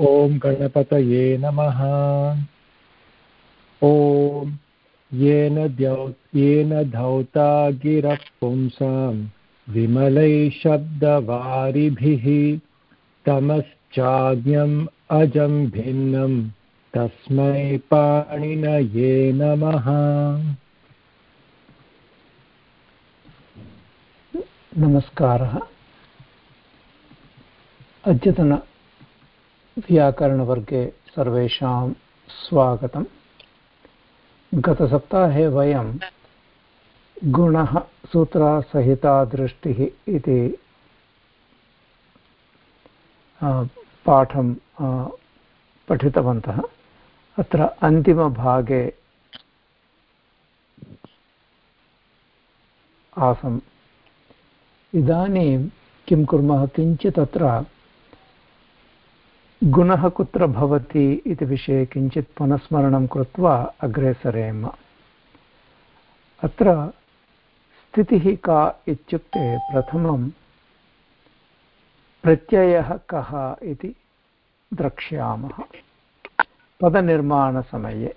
ॐ गणपतये नमः। ॐ येन द्यौ, येन धौता गिरः पुंसां विमलैः शब्दवारिभिः तमश्चाज्ञम् अजं भिन्नं तस्मै पाणिनये नमः। नमस्कारः। अद्यतनव्याकरणवर्गे सर्वेषां स्वागतम्। गतसप्ताहे वयं गुणः सूत्रासहिता दृष्टिः इति पाठं पठितवन्तः। अत्र अन्तिमभागे आसम्। इदानीं किं कुर्मः? किञ्चित् अत्र गुणः कुत्र भवति इति विषये किञ्चित् पुनस्मरणं कृत्वा अग्रे सरेम। अत्र स्थितिः का इत्युक्ते प्रथमं, प्रत्ययः कः इति द्रक्ष्यामः। पदनिर्माणसमये,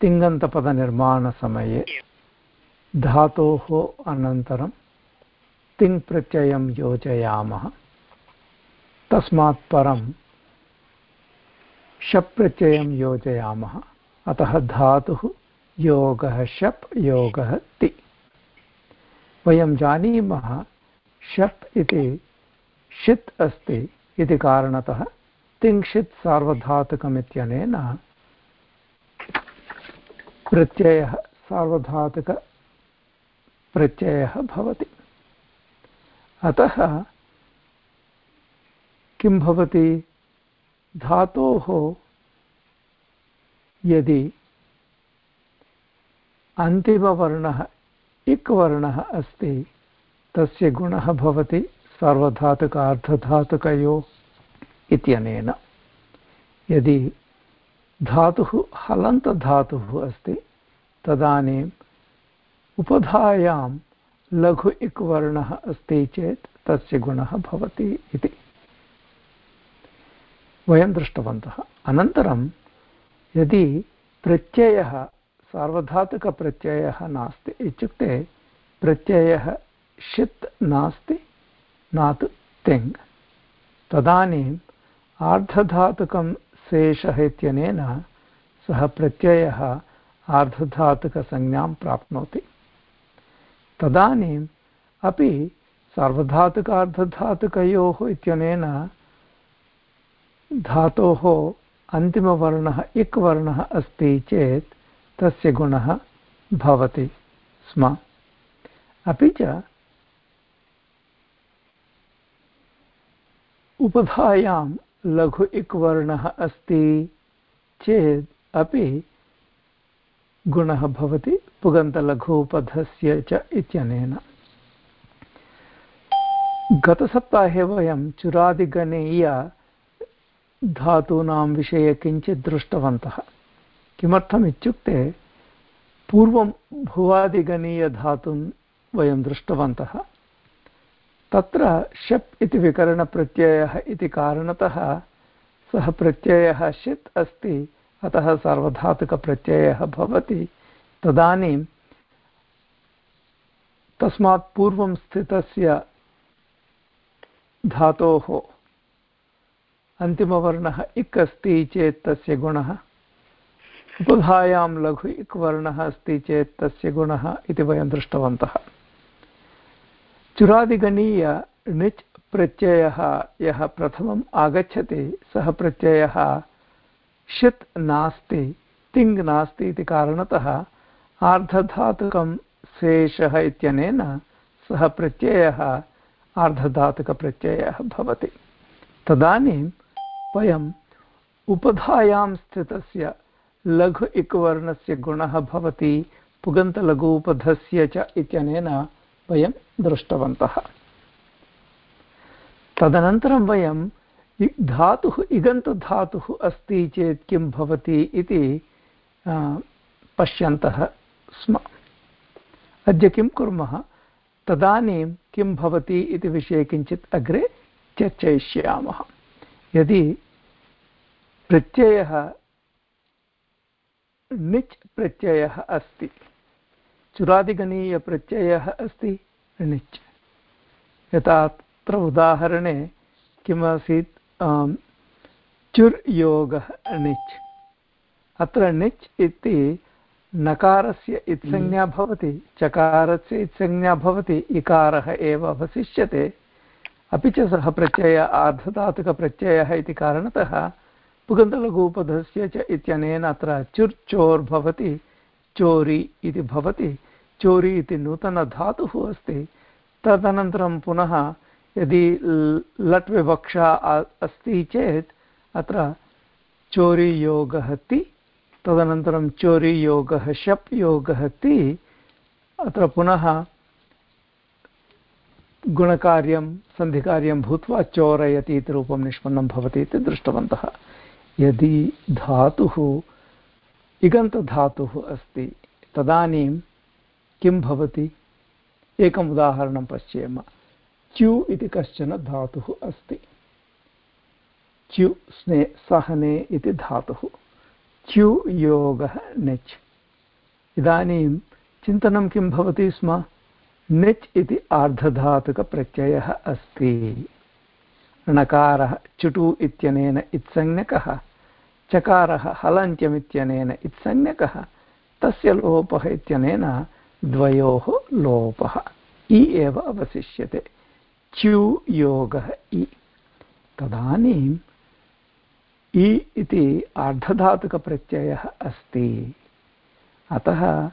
तिङन्तपदनिर्माणसमये, धातोः अनन्तरं तिङ्प्रत्ययं योजयामः। तस्मात् परं शप् प्रत्ययं योजयामः। अतः धातुः योगः शप्, योगः ति। वयं जानीमः शप् इति षित् अस्ति इति कारणतः तिङ्क्षित् सार्वधातुकमित्यनेन प्रत्ययः सार्वधातुकप्रत्ययः भवति। अतः किं भवति? धातोः यदि अन्तिमवर्णः इक् वर्णः अस्ति, तस्य गुणः भवति सार्वधातुकार्धधातुकयो इत्यनेन। यदि धातुः हलन्तधातुः अस्ति, तदानीम् उपधायां लघु इक् वर्णः अस्ति चेत् तस्य गुणः भवति इति। वयं दृष्टवन्तः। अनन्तरं यदि प्रत्ययः, सार्वधातुकप्रत्ययः नास्ति इत्युक्ते प्रत्ययः षित् नास्ति न तु तिङ्। तदानीम् आर्धधातुकं शेषः इत्यनेन सः प्रत्ययः आर्धधातुकसंज्ञां प्राप्नोति। तदानीम् अपि सार्वधातुकार्धधातुकयोः इत्यनेन धातोः अन्तिमवर्णः इक् वर्णः अस्ति चेत् तस्य गुणः भवति स्म। अपि च उपधायां लघु इक् वर्णः अस्ति चेत् अपि गुणः भवति पुगन्तलघूपधस्य च इत्यनेन। गतसप्ताहे वयं चुरादिगणीय धातूनां विषये किञ्चित् दृष्टवन्तः। किमर्थम् इत्युक्ते पूर्वं भुवादिगणीयधातून् वयं दृष्टवन्तः। तत्र शप् इति विकरणप्रत्ययः इति कारणतः सः प्रत्ययः षित् अस्ति, अतः सार्वधातुकप्रत्ययः भवति। तदानीं तस्मात् पूर्वं स्थितस्य धातोः अन्तिमवर्णः इक् अस्ति चेत् तस्य गुणः। उपधायां लघु इक् वर्णः अस्ति चेत् तस्य गुणः इति वयं दृष्टवन्तः। चुरादिगणीय णिच् प्रत्ययः यः प्रथमम् आगच्छति, सः प्रत्ययः षित् नास्ति, तिङ् नास्ति इति कारणतः आर्धधातुकं शेषः इत्यनेन सः प्रत्ययः आर्धधातुकप्रत्ययः भवति। तदानीं वयम् उपधायां स्थितस्य लघु इक्वर्णस्य गुणः भवति, पुगन्तलघूपधस्य च इत्यनेन वयं दृष्टवन्तः। तदनन्तरं वयं धातुः, इगन्तधातुः अस्ति चेत् किं भवति इति पश्यन्तः स्म। अद्य किं कुर्मः? तदानीं किं भवति इति विषये किञ्चित् अग्रे चर्चयिष्यामः। यदि प्रत्ययः निच् प्रत्ययः अस्ति। चुरादिगणीयप्रत्ययः अस्ति निच्। यथा अत्र उदाहरणे किमासीत् चुर् योगः निच्। अत्र निच् इति नकारस्य इत्संज्ञा हम्म। भवति चकारस्य इत्संज्ञा भवति इकारः एव अवशिष्यते। अपि च सः प्रत्ययः आर्धधातुकप्रत्ययः इति कारणतः पुगन्तलघूपधस्य च इत्यनेन अत्र चुर्चोर् भवति चोरि इति भवति, चोरि इति नूतनधातुः अस्ति। तदनन्तरं पुनः यदि लट् विवक्षा अस्ति चेत् अत्र चोरियोगः ति, तदनन्तरं चोरियोगः शप् योगः ति, अत्र पुनः गुणकार्यं, सन्धिकार्यं भूत्वा चोरयति इति रूपं निष्पन्नं भवति इति दृष्टवन्तः। यदि धातुः इगन्तधातुः अस्ति, तदानीं किं भवति? एकम् उदाहरणं पश्येम। च्यु इति कश्चन धातुः अस्ति। च्यु स्ने, सहने इति धातुः। च्यु योगः नेच् इदानीं चिन्तनं किं भवति स्म? निच् इति आर्धधातुकप्रत्ययः अस्ति। णकारः चुटु इत्यनेन इत्संज्ञकः, चकारः हलन्त्यमित्यनेन इत्संज्ञकः, तस्य लोपः इत्यनेन द्वयोः लोपः। इ एव अवशिष्यते। च्यु योगः इ। तदानीम् इ इति अस्ति। अतः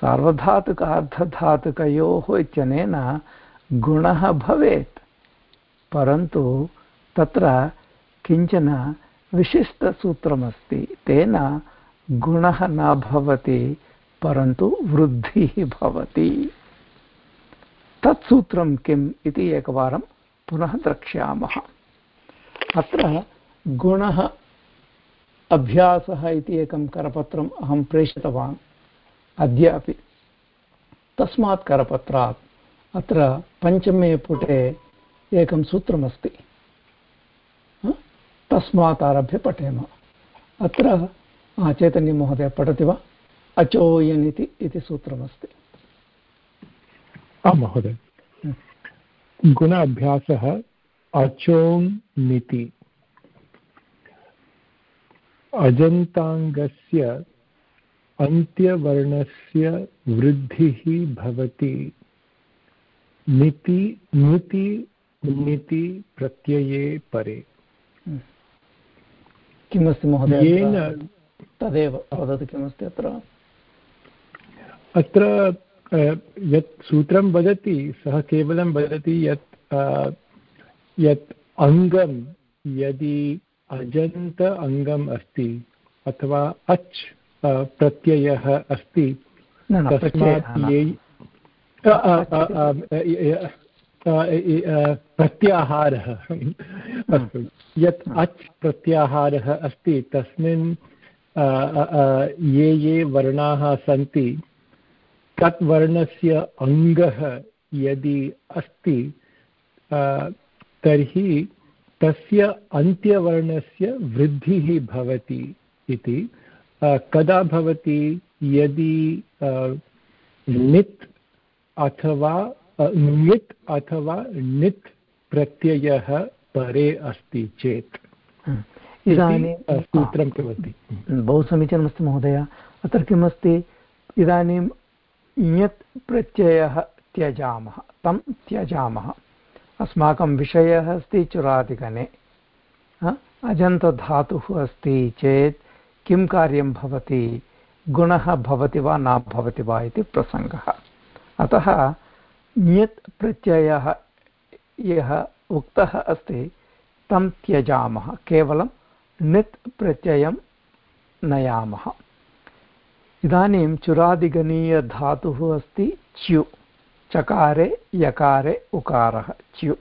सार्वधातुकार्धधातुकयोः इत्यनेन गुणः भवेत्। परन्तु तत्र किंचन विशिष्टसूत्रमस्ति। तेन गुणः न भवति, परन्तु वृद्धिः भवति। तत् सूत्रं किम् इति एकवारं पुनः द्रक्ष्यामः। अत्र गुणः अभ्यासः इति एकं करपत्रम् अहं प्रेषितवान्। अद्य अपि तस्मात् करपत्रात् अत्र पञ्चमे पुटे एकं सूत्रमस्ति। तस्मात् आरभ्य पठेम। अत्र चैतन्यमहोदय पठति वा? अचोयन् इति इति सूत्रमस्ति। आं महोदय। गुण अभ्यासः अचोङ् निति अजन्ताङ्गस्य अन्त्यवर्णस्य वृद्धिः भवति। निति, नुति निति प्रत्यये परे। किमस्ति महोदय? येन तदेव वदतु किमस्ति अत्र? अत्र यत् सूत्रं वदति सः केवलं वदति यत् यत् अङ्गं यदि अजन्त अङ्गम् अस्ति अथवा अच् प्रत्ययः अस्ति तस्मात् ये प्रत्याहारः। अस्तु। यत् अच् प्रत्याहारः अस्ति तस्मिन् ये ये वर्णाः सन्ति तत् वर्णस्य अङ्गः यदि अस्ति तर्हि तस्य अन्त्यवर्णस्य वृद्धिः भवति इति। कदा भवति? यदि नित् अथवा ङित् अथवा नित् प्रत्ययः परे अस्ति चेत्। इदानीं सूत्रं भवति बहु समीचीनमस्ति महोदय। अत्र किमस्ति? इदानीं ञत् प्रत्ययः त्यजामः। तं त्यजामः। अस्माकं विषयः अस्ति चुरादिगणे। अजन्तधातुः अस्ति चेत् किं कार्यं भवति? गुणः भवति वा न भवति वा इति प्रसङ्गः। अतः ञत् प्रत्ययः यः उक्तः अस्ति, तं त्यजामः, केवलं नित् प्रत्ययं नयामः। इदानीं चुरादिगणीयधातुः अस्ति च्यु, चकारे, यकारे, उकारः, च्यु।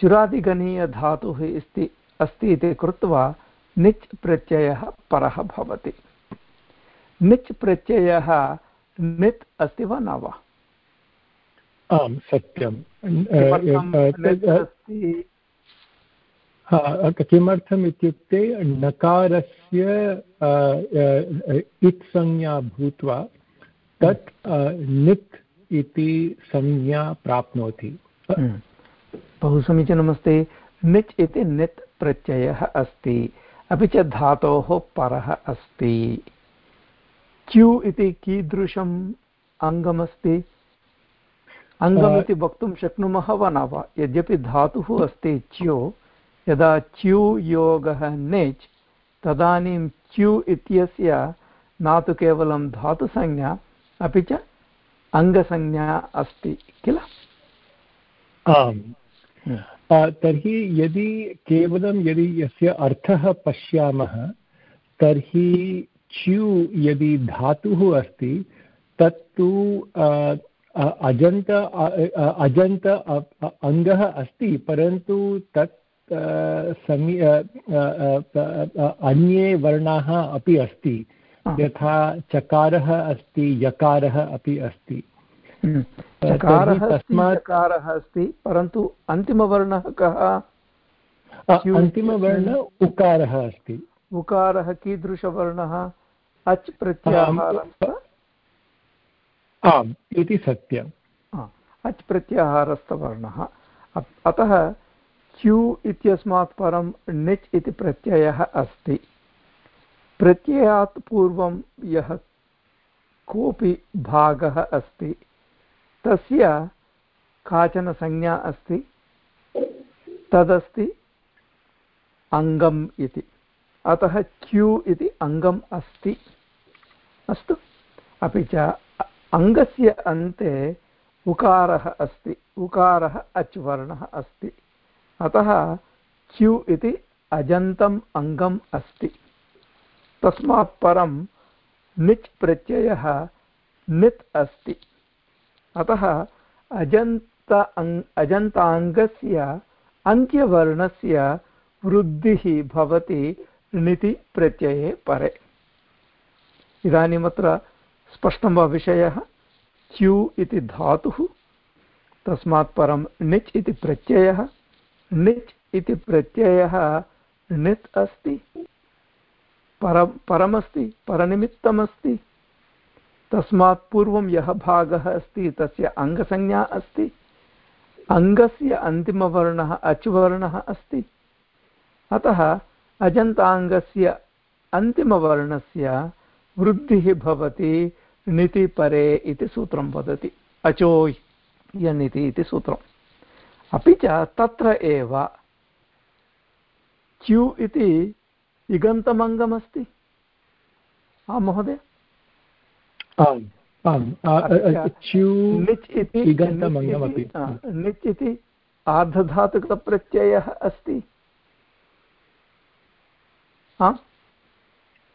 चुरादिगणीयधातुः अस्ति अस्ति इति कृत्वा निच् प्रत्ययः परः भवति। निच् प्रत्ययः नित् अस्ति वा न वा? आम् सत्यं किमर्थम् इत्युक्ते नकारस्य इत् संज्ञा भूत्वा तत् नित् इति संज्ञा प्राप्नोति। हम्म। बहु समीचीनमस्ति निच् इति नित् प्रत्ययः अस्ति। अपि च धातोः परः अस्ति। क्यू इति कीदृशम् अङ्गमस्ति? अङ्गमिति वक्तुं शक्नुमः वा न वा यद्यपि धातुः अस्ति च्यु यदा च्यु योगः नेच् तदानीं च्यु इत्यस्य न तु केवलं धातुसंज्ञा अपि च अङ्गसंज्ञा अस्ति किल? आम्। तर्हि यदि केवलं यदि यस्य अर्थः पश्यामः तर्हि च्यु यदि धातुः अस्ति तत्तु अजन्त अजन्त अङ्गः अस्ति परन्तु तत् समी अन्ये वर्णाः अपि अस्ति। यथा चकारः अस्ति यकारः अपि अस्ति। हम्म। तस्मात् अस्ति परन्तु अन्तिमवर्णः कः? अन्तिमवर्ण उकारः अस्ति। उकारः कीदृशवर्णः? अच् प्रत्याहारः? आम्, इति सत्यम्। अच् प्रत्याहारस्थवर्णः। अतः च्यू इत्यस्मात् परं णिच् इति प्रत्ययः अस्ति। प्रत्ययात् पूर्वं यः कोऽपि भागः अस्ति, तस्य काचन संज्ञा अस्ति, तदस्ति अङ्गम् इति। अतः क्यू इति अङ्गम् अस्ति। अस्तु, अपि च अङ्गस्य अन्ते उकारः अस्ति, उकारः अच् वर्णः अस्ति। अतः क्यू इति अजन्तम् अङ्गम् अस्ति। तस्मात् परं निच् प्रत्ययः नित् अस्ति। अतः अजन्त अङ्, अजन्ताङ्गस्य अन्त्यवर्णस्य वृद्धिः भवति णिति प्रत्यये परे। इदानीमत्र स्पष्टं वा विषयः च्यू इति धातुः, तस्मात् परं णिच् इति प्रत्ययः णिच् इति प्रत्ययः णित् अस्ति, पर, परमस्ति, परनिमित्तमस्ति, तस्मात् पूर्वं यः भागः अस्ति तस्य अङ्गसंज्ञा अस्ति, अङ्गस्य अन्तिमवर्णः अचुवर्णः अस्ति, अतः अजन्ताङ्गस्य अन्तिमवर्णस्य वृद्धिः भवति णितिपरे इति सूत्रं वदति। अचो यनिति इति सूत्रम्। अपि च तत्र एव च्यु इति इगन्तमङ्गमस्ति। आं महोदय? निच् इति निच् इति आर्धधातुकप्रत्ययः अस्ति।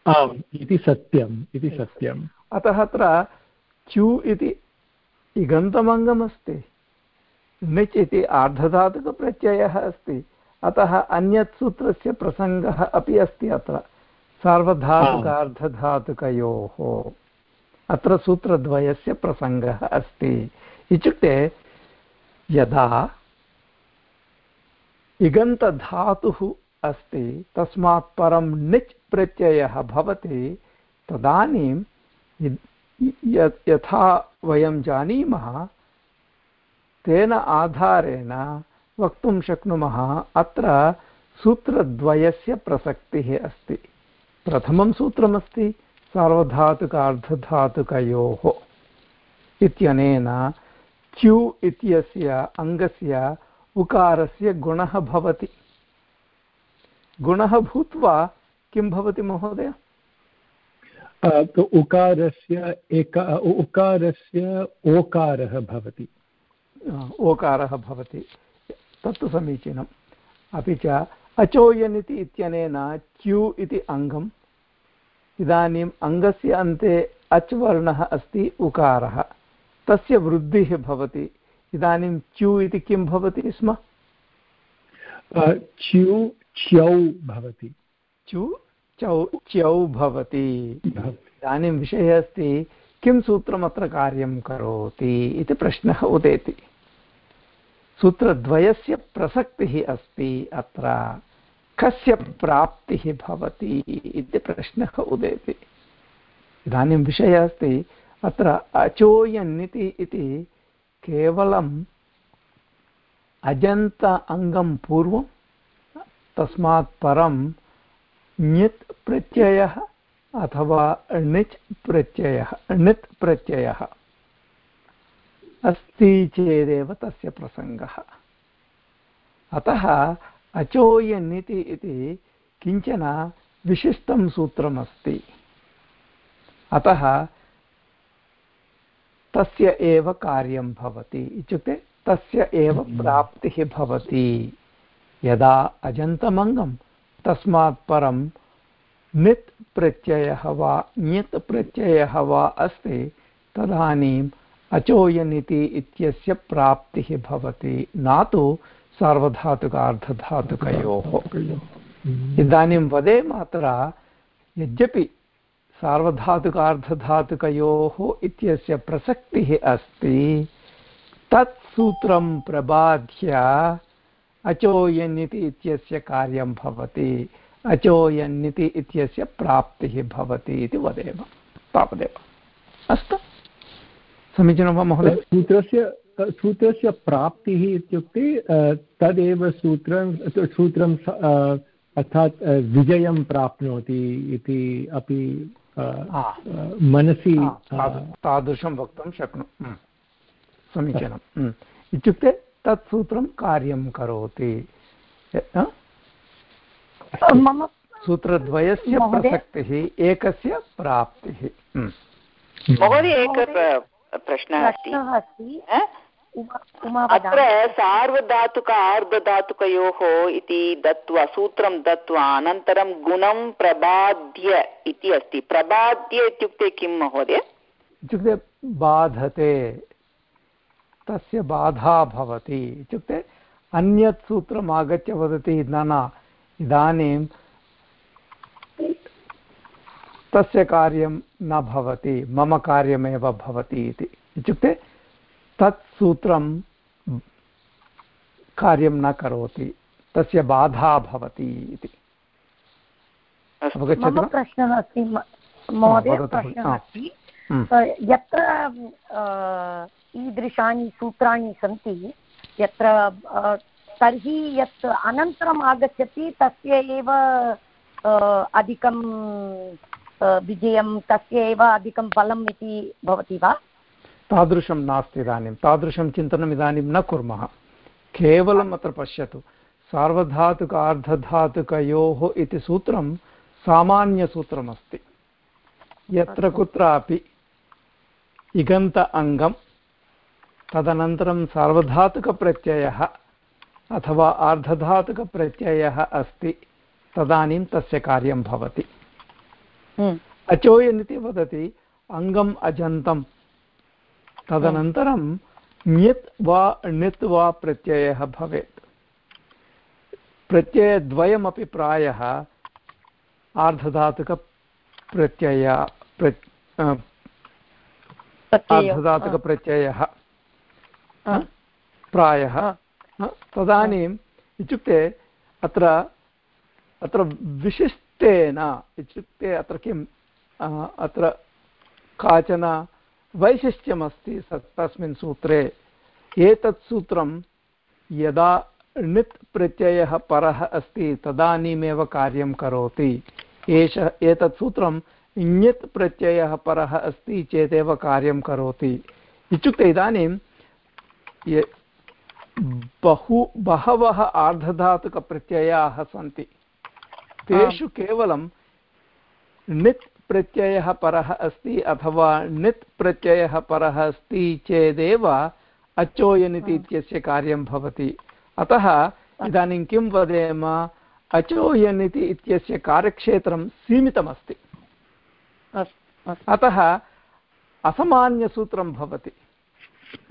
इति सत्यम् इति सत्यम्। अतः अत्र च्यु इति इगन्तमङ्गमस्ति। निच् इति आर्धधातुकप्रत्ययः अस्ति। अतः अन्यत् सूत्रस्य प्रसङ्गः अपि अस्ति अत्र। सार्वधातुकार्धधातुकयोः। अत्र सूत्रद्वयस्य प्रसङ्गः अस्ति। इत्युक्ते यदा इगन्तधातुः अस्ति, तस्मात् परं निच् प्रत्ययः भवति। तदानीं यथा वयं जानीमः, तेन आधारेण वक्तुं शक्नुमः, अत्र सूत्रद्वयस्य प्रसक्तिः अस्ति। प्रथमं सूत्रमस्ति, सार्वधातुकार्धधातुकयोः इत्यनेन च्यु इत्यस्य अङ्गस्य उकारस्य गुणः भवति। गुणः भूत्वा किं भवति महोदय? उकारस्य एक उकारस्य ओकारः भवति। ओकारः भवति। तत्तु समीचीनम्। अपि च अचोयन् इति इत्यनेन च्यू इति अङ्गम्। इदानीम् अङ्गस्य अन्ते अच् वर्णः अस्ति उकारः। तस्य वृद्धिः भवति। इदानीं च्यू इति किं भवति स्म? च्यू च्यौ भवति। चु, चौ, च्यौ भवति। इदानीं विषयः अस्ति, किं सूत्रमत्र कार्यं करोति इति प्रश्नः उदेति। सूत्रद्वयस्य प्रसक्तिः अस्ति अत्र, कस्य प्राप्तिः भवति इति प्रश्नः उदेति। इदानीं विषयः अस्ति, अत्र अचोयन्निति इति केवलम् अजन्त अङ्गं पूर्वं तस्मात् परं ञित् प्रत्ययः अथवा णिच् प्रत्ययः णित् प्रत्ययः अस्ति चेदेव तस्य प्रसङ्गः। अतः अचोयन्निति इति किंचन विशिष्टं सूत्रमस्ति। अतः तस्य एव कार्यं भवति। इत्युक्ते तस्य एव प्राप्तिः भवति। यदा अजन्तमङ्गं तस्मात् परं नित् प्रत्ययः वा ञत् प्रत्ययः वा अस्ति, तदानीम् अचोयनिति इत्यस्य प्राप्तिः भवति। न तु सार्वधातुकार्धधातुकयोः। इदानीं वदेम अत्र यद्यपि सार्वधातुकार्धधातुकयोः इत्यस्य प्रसक्तिः अस्ति, तत् सूत्रं प्रबाध्य अचोयन्निति इत्यस्य कार्यं भवति अचोयन्निति इत्यस्य प्राप्तिः भवति इति वदेम तावदेव अस्तु। समीचीनं वा महोदय? सूत्रस्य सूत्रस्य प्राप्तिः इत्युक्ते तदेव सूत्रं सूत्रं अर्थात् विजयं प्राप्नोति इति अपि मनसि तादृशं वक्तुं शक्नु समीचीनम् इत्युक्ते तत् सूत्रं कार्यं करोति। मम सूत्रद्वयस्य प्रसक्तिः एकस्य प्राप्तिः। महोदय एकः प्रश्नः अस्ति। अत्र सार्वधातुक आर्धधातुकयोः इति दत्त्वा सूत्रं दत्त्वा अनन्तरं गुणं प्रबाद्य इति अस्ति। प्रबाद्य इत्युक्ते किं महोदय? इत्युक्ते बाधते। तस्य बाधा भवति इत्युक्ते अन्यत् सूत्रम् आगत्य वदति न न इदानीं तस्य कार्यं न भवति मम कार्यमेव भवति इति। इत्युक्ते तत् सूत्रं कार्यं न करोति तस्य बाधा भवति इति। मम प्रश्नः अस्ति महोदय प्रश्नः यत्र ईदृशानि सूत्राणि सन्ति यत्र तर्हि यत् अनन्तरम् आगच्छति तस्य एव अधिकं विजयं तस्य एव अधिकं बलम् इति भवति वा? तादृशं नास्ति इदानीं। तादृशं चिन्तनम् इदानीं न कुर्मः। केवलम् अत्र पश्यतु। सार्वधातुक अर्धधातुकयोः इति सूत्रं सामान्यसूत्रमस्ति। यत्र कुत्रापि इगन्त अङ्गं तदनन्तरं सार्वधातुकप्रत्ययः अथवा आर्धधातुकप्रत्ययः अस्ति। तदानीं तस्य कार्यं भवति। हम्म। अचोयन् इति वदति अङ्गम् अजन्तं तदनन्तरं ण्यत् वा णित् वा प्रत्ययः भवेत्। प्रत्ययद्वयमपि प्रायः आर्धधातुकप्रत्यय आर्धधातुकप्रत्ययः। प्रायः तदानीम् इत्युक्ते अत्र अत्र विशिष्टेन इत्युक्ते अत्र किम् अत्र काचन वैशिष्ट्यमस्ति तस्मिन् सूत्रे। एतत् सूत्रं यदा णित् प्रत्ययः परः अस्ति तदानीमेव कार्यं करोति। एष एतत् सूत्रं ञित् प्रत्ययः परः अस्ति चेदेव कार्यं करोति। इत्युक्ते इदानीं बहु बहवः आर्धधातुकप्रत्ययाः सन्ति। तेषु केवलं णित् प्रत्ययः परः अस्ति अथवा णित् प्रत्ययः परः अस्ति चेदेव अचोयनिति इत्यस्य कार्यं भवति। अतः इदानीं किं वदेम? अचोयनिति इत्यस्य कार्यक्षेत्रं सीमितमस्ति। अतः असामान्यसूत्रं भवति।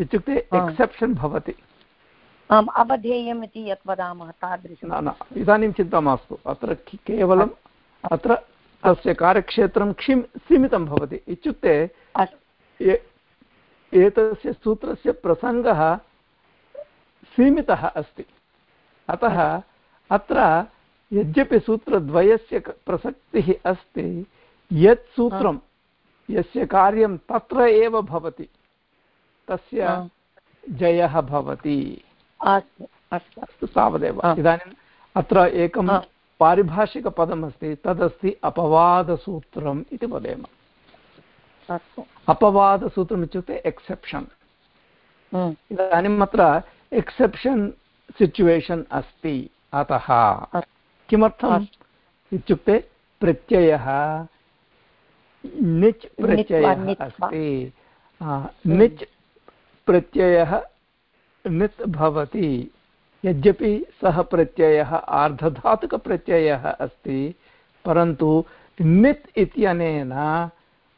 इत्युक्ते एक्सेप्शन् भवति। आम् अवधेयम् इति यत् वदामः तादृशं। न न इदानीं चिन्ता मास्तु। अत्र केवलम् अत्र तस्य कार्यक्षेत्रं क्षिम् सीमितं भवति। इत्युक्ते एतस्य सूत्रस्य प्रसङ्गः सीमितः अस्ति। अतः अत्र यद्यपि सूत्रद्वयस्य प्रसक्तिः अस्ति यत् सूत्रं यस्य कार्यं तत्र एव भवति। तस्य जयः भवति। अस्तु तावदेव। इदानीम् अत्र एकं पारिभाषिकपदमस्ति तदस्ति अपवादसूत्रम् इति वदेम। अपवादसूत्रम् इत्युक्ते एक्सेप्शन्। इदानीम् अत्र एक्सेप्शन् सिचुवेशन् अस्ति अतः। किमर्थम्? इत्युक्ते प्रत्ययः निच् प्रत्ययः अस्ति। निच् प्रत्ययः नित् भवति। यद्यपि सः प्रत्ययः आर्धधातुकप्रत्ययः अस्ति परन्तु नित् इत्यनेन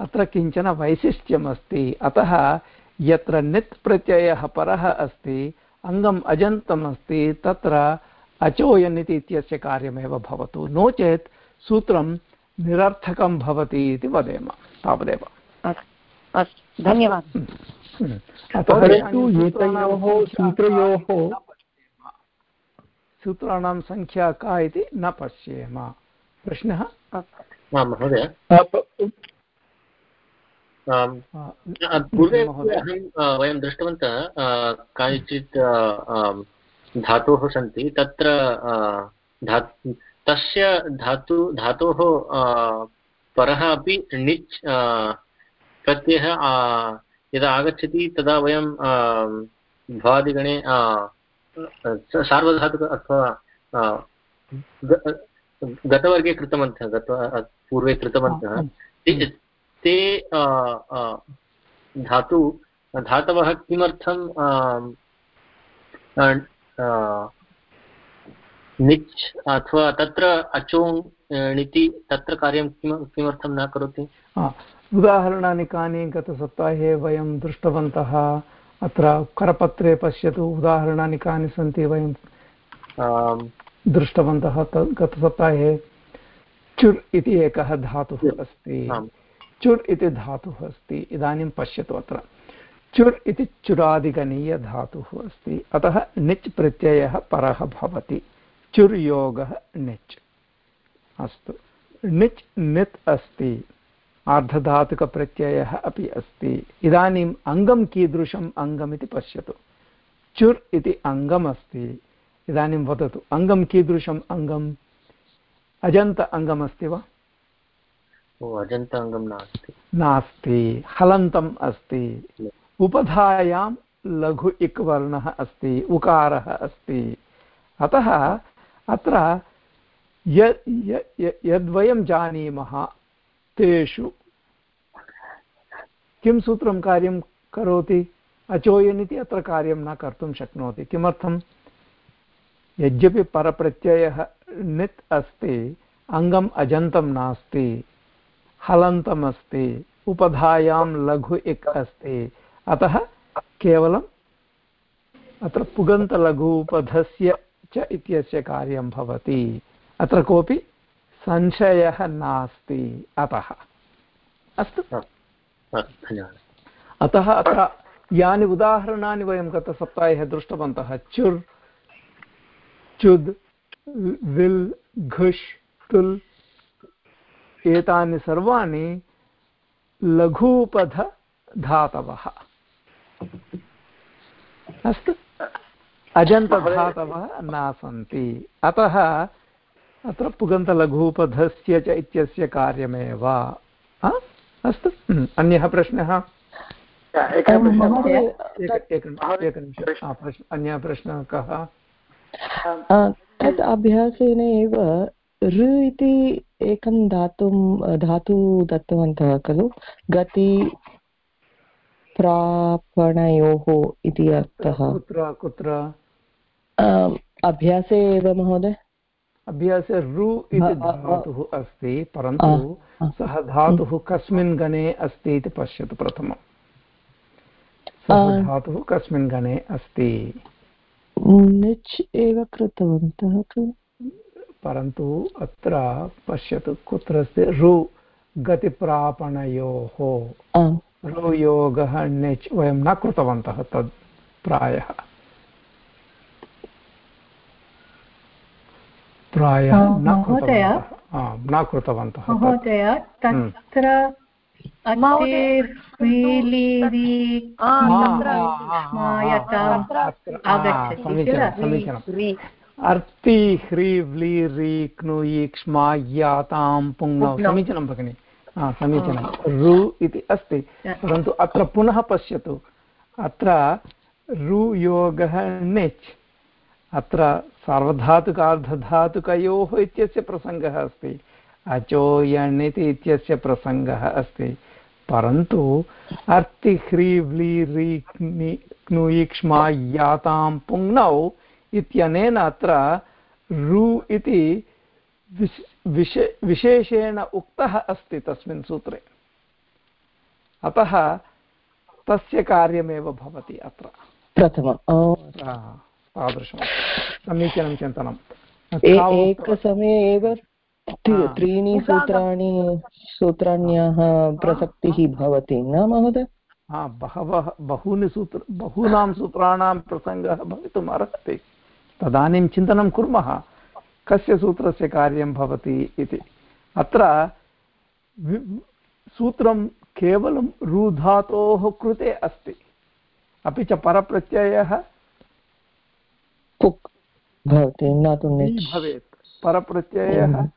अत्र किंचन वैशिष्ट्यमस्ति। अतः यत्र नित् प्रत्ययः परः अस्ति अङ्गम् अजन्तम् अस्ति तत्र अचोयन् इति इत्यस्य कार्यमेव भवतु। नो चेत् सूत्रं निरर्थकं भवति इति वदेम। तावदेव। अस्तु धन्यवादः। सूत्रयोः सूत्राणां सङ्ख्या का इति न पश्येम प्रश्नः महोदय पूर्वे वयं दृष्टवन्तः कानिचित् धातोः सन्ति तत्र धा तस्य धातु धातोः परः अपि णिच् प्रत्ययः यदा आगच्छति तदा वयं भवादिगणे सार्वधातुक अथवा गतवर्गे कृतवन्तः गत पूर्वे कृतवन्तः ते धातु धातवः किमर्थं निच् अथवा तत्र अचोङ् णिति तत्र कार्यं किम किमर्थं न करोति? उदाहरणानि कानि गतसप्ताहे वयं दृष्टवन्तः। अत्र करपत्रे पश्यतु उदाहरणानि कानि सन्ति वयं दृष्टवन्तः गतसप्ताहे। चुर् इति एकः धातुः अस्ति। चुर् इति धातुः अस्ति। इदानीं पश्यतु अत्र। चुर् इति चुरादिगणीयधातुः अस्ति। अतः णिच् प्रत्ययः परः भवति। चुर् योगः णिच् अस्तु। णिच् नित् अस्ति। आर्धधातुकप्रत्ययः अपि अस्ति। इदानीम् अङ्गं कीदृशम् अङ्गम् इति पश्यतु। चुर् इति अङ्गमस्ति। इदानीं वदतु अङ्गं कीदृशम् अङ्गम्? अजन्त अङ्गमस्ति वा? अजन्त अङ्गं नास्ति। नास्ति। हलन्तम् अस्ति। उपधायां लघु इक् वर्णः अस्ति उकारः अस्ति। अतः अत्र यद्वयं जानीमः तेषु किं सूत्रं कार्यं करोति? अचोयन् इति अत्र कार्यं न कर्तुं शक्नोति। किमर्थं? यद्यपि परप्रत्ययः नित् अस्ति, अङ्गम् अजन्तं नास्ति, हलन्तमस्ति, उपधायां लघु इक् अस्ति, अतः केवलम् अत्र पुगन्तलघूपधस्य च इत्यस्य कार्यं भवति। अत्र कोऽपि संशयः नास्ति अतः अस्तु। अतः अत्र यानि उदाहरणानि वयं गतसप्ताहे दृष्टवन्तः। चुर् चुद् विल् घुष् तुल् एतानि सर्वाणि लघूपधधातवः। अस्तु। अजन्तधातवः न सन्ति। अतः अत्र पुगन्तलघूपधस्य च इत्यस्य कार्यमेव। अस्तु। हम्म, अन्यः प्रश्नः? अन्यः प्रश्नः कः? तत् अभ्यासेन एव ऋ इति एकं धातुं धातु दत्तवन्तः खलु। गति प्रापणयोः इति अर्थः। कुत्र कुत्र? अभ्यासे एव महोदय। अभ्यासे रु इति धातुः अस्ति परन्तु सः धातुः कस्मिन् गणे अस्ति इति पश्यतु प्रथमं सः धातुः कस्मिन् गणे अस्ति। निच् एव कृतवन्तः परन्तु अत्र पश्यतु कुत्र अस्ति रु गतिप्रापणयोः। रुयोगः निच् वयं न कृतवन्तः तद् प्रायः। प्रायः न कृतवन्तः। महोदय हम्म। तत्र समीचीनम् अर्ति ह्री व्ली री समीचीनं भगिनि। समीचीनं। रु इति अस्ति। परन्तु अत्र पुनः पश्यतु। अत्र रुयोगः नेच्। अत्र सार्वधातुकार्धधातुकयोः इत्यस्य प्रसङ्गः अस्ति। अचो यण् इत्यस्य प्रसङ्गः अस्ति। परन्तु अर्ति ह्री व्ली री क्नुयिक्ष्मा यातां पुङ्नौ इत्यनेन अत्र रु इति विशे विशेषेण उक्तः अस्ति तस्मिन् सूत्रे। अतः तस्य कार्यमेव भवति अत्र। प्रथमं तादृशं समीचीनं चिन्तनम्। एकसमये एव त्रीणि सूत्राणि सूत्राण्याः प्रसक्तिः भवति न महोदय? हा बहवः बहूनि सूत्र बहूनां सूत्राणां प्रसङ्गः भवितुम् अर्हति। तदानीं चिन्तनं कुर्मः कस्य सूत्रस्य कार्यं भवति इति। अत्र सूत्रं केवलं रुधातोः कृते अस्ति। अपि च परप्रत्ययः भवति न तु भवेत्। परप्रत्ययः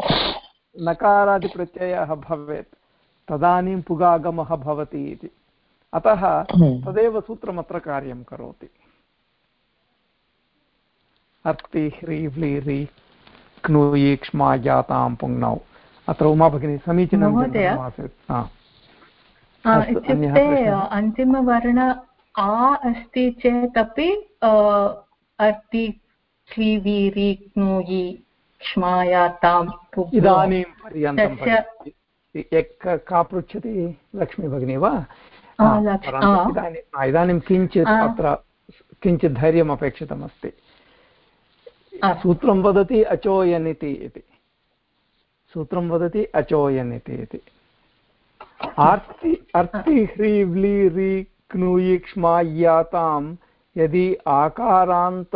नकारादिप्रत्ययः भवेत्। तदानीं पुगागमः भवति इति। अतः तदेव सूत्रमत्र कार्यं करोति। अर्ति ह्री व्ली ह्री क्नुयि क्ष्मा जातां पुङ्नौ अत्र उमा भगिनी समीचीनं आसीत् इत्युक्ते अन्तिमवर्ण आ अस्ति चेदपि अर्ति क्लीवीरि क्नुयि क्ष्मायाताम् इदानीं पर्यन्तं का पृच्छति लक्ष्मी भगिनी वा इदानीं इदानीं किञ्चित् अत्र किञ्चित् धैर्यम् अपेक्षितमस्ति सूत्रं वदति अचोयन् इति। इति सूत्रं वदति अचोयन् इति। इति आर्ति अर्ति ह्रीव्लि रि यदि आकारान्त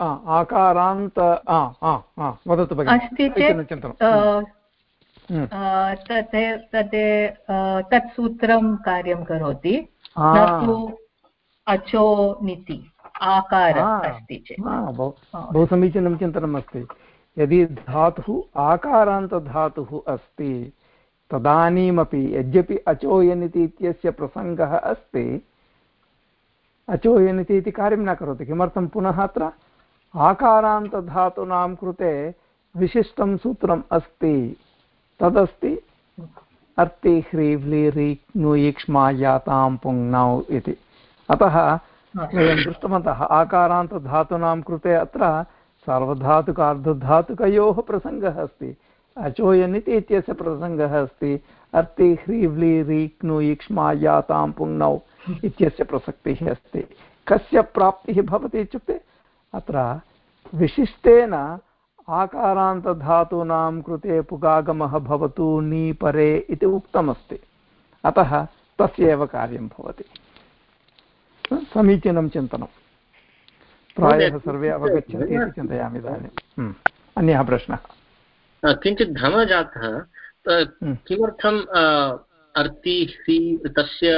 आकारान्त वदतु अस्ति चेत् हम्म। तत् तत् सूत्रं कार्यं करोति। अचो निति आकार अस्ति चेत्। बहु समीचीनं चिन्तनम् अस्ति। यदि धातुः आकारान्तधातुः अस्ति तदानीमपि यद्यपि अचोयनिति इत्यस्य प्रसङ्गः अस्ति अचोयनिति इति कार्यं न करोति। किमर्थं पुनः अत्र आकारान्तधातूनां कृते विशिष्टं सूत्रम् अस्ति। तदस्ति अर्ति ह्रीव्लि रि नुयिक्ष्मा यातां पुङ्नौ इति। अतः वयं दृष्टवन्तः आकारान्तधातूनां कृते अत्र सार्वधातुकार्धधातुकयोः प्रसङ्गः अस्ति। अचोयन् इति इत्यस्य प्रसङ्गः अस्ति। अर्ति ह्रीव्लि रि क्नु इक्ष्मा यातां पुङ्नौ। इत्यस्य प्रसक्तिः अस्ति। कस्य प्राप्तिः भवति इत्युक्ते अत्र विशिष्टेन आकारान्तधातूनां कृते पुगागमः भवतु नीपरे इति उक्तमस्ति। अतः तस्य एव कार्यं भवति। समीचीनं चिन्तनं। प्रायः सर्वे अवगच्छन्ति इति चिन्तयामि इदानीं। हम्म। अन्यः प्रश्नः। किञ्चित् भ्रमः जातः हम्म। किमर्थं अर्ति हि तस्य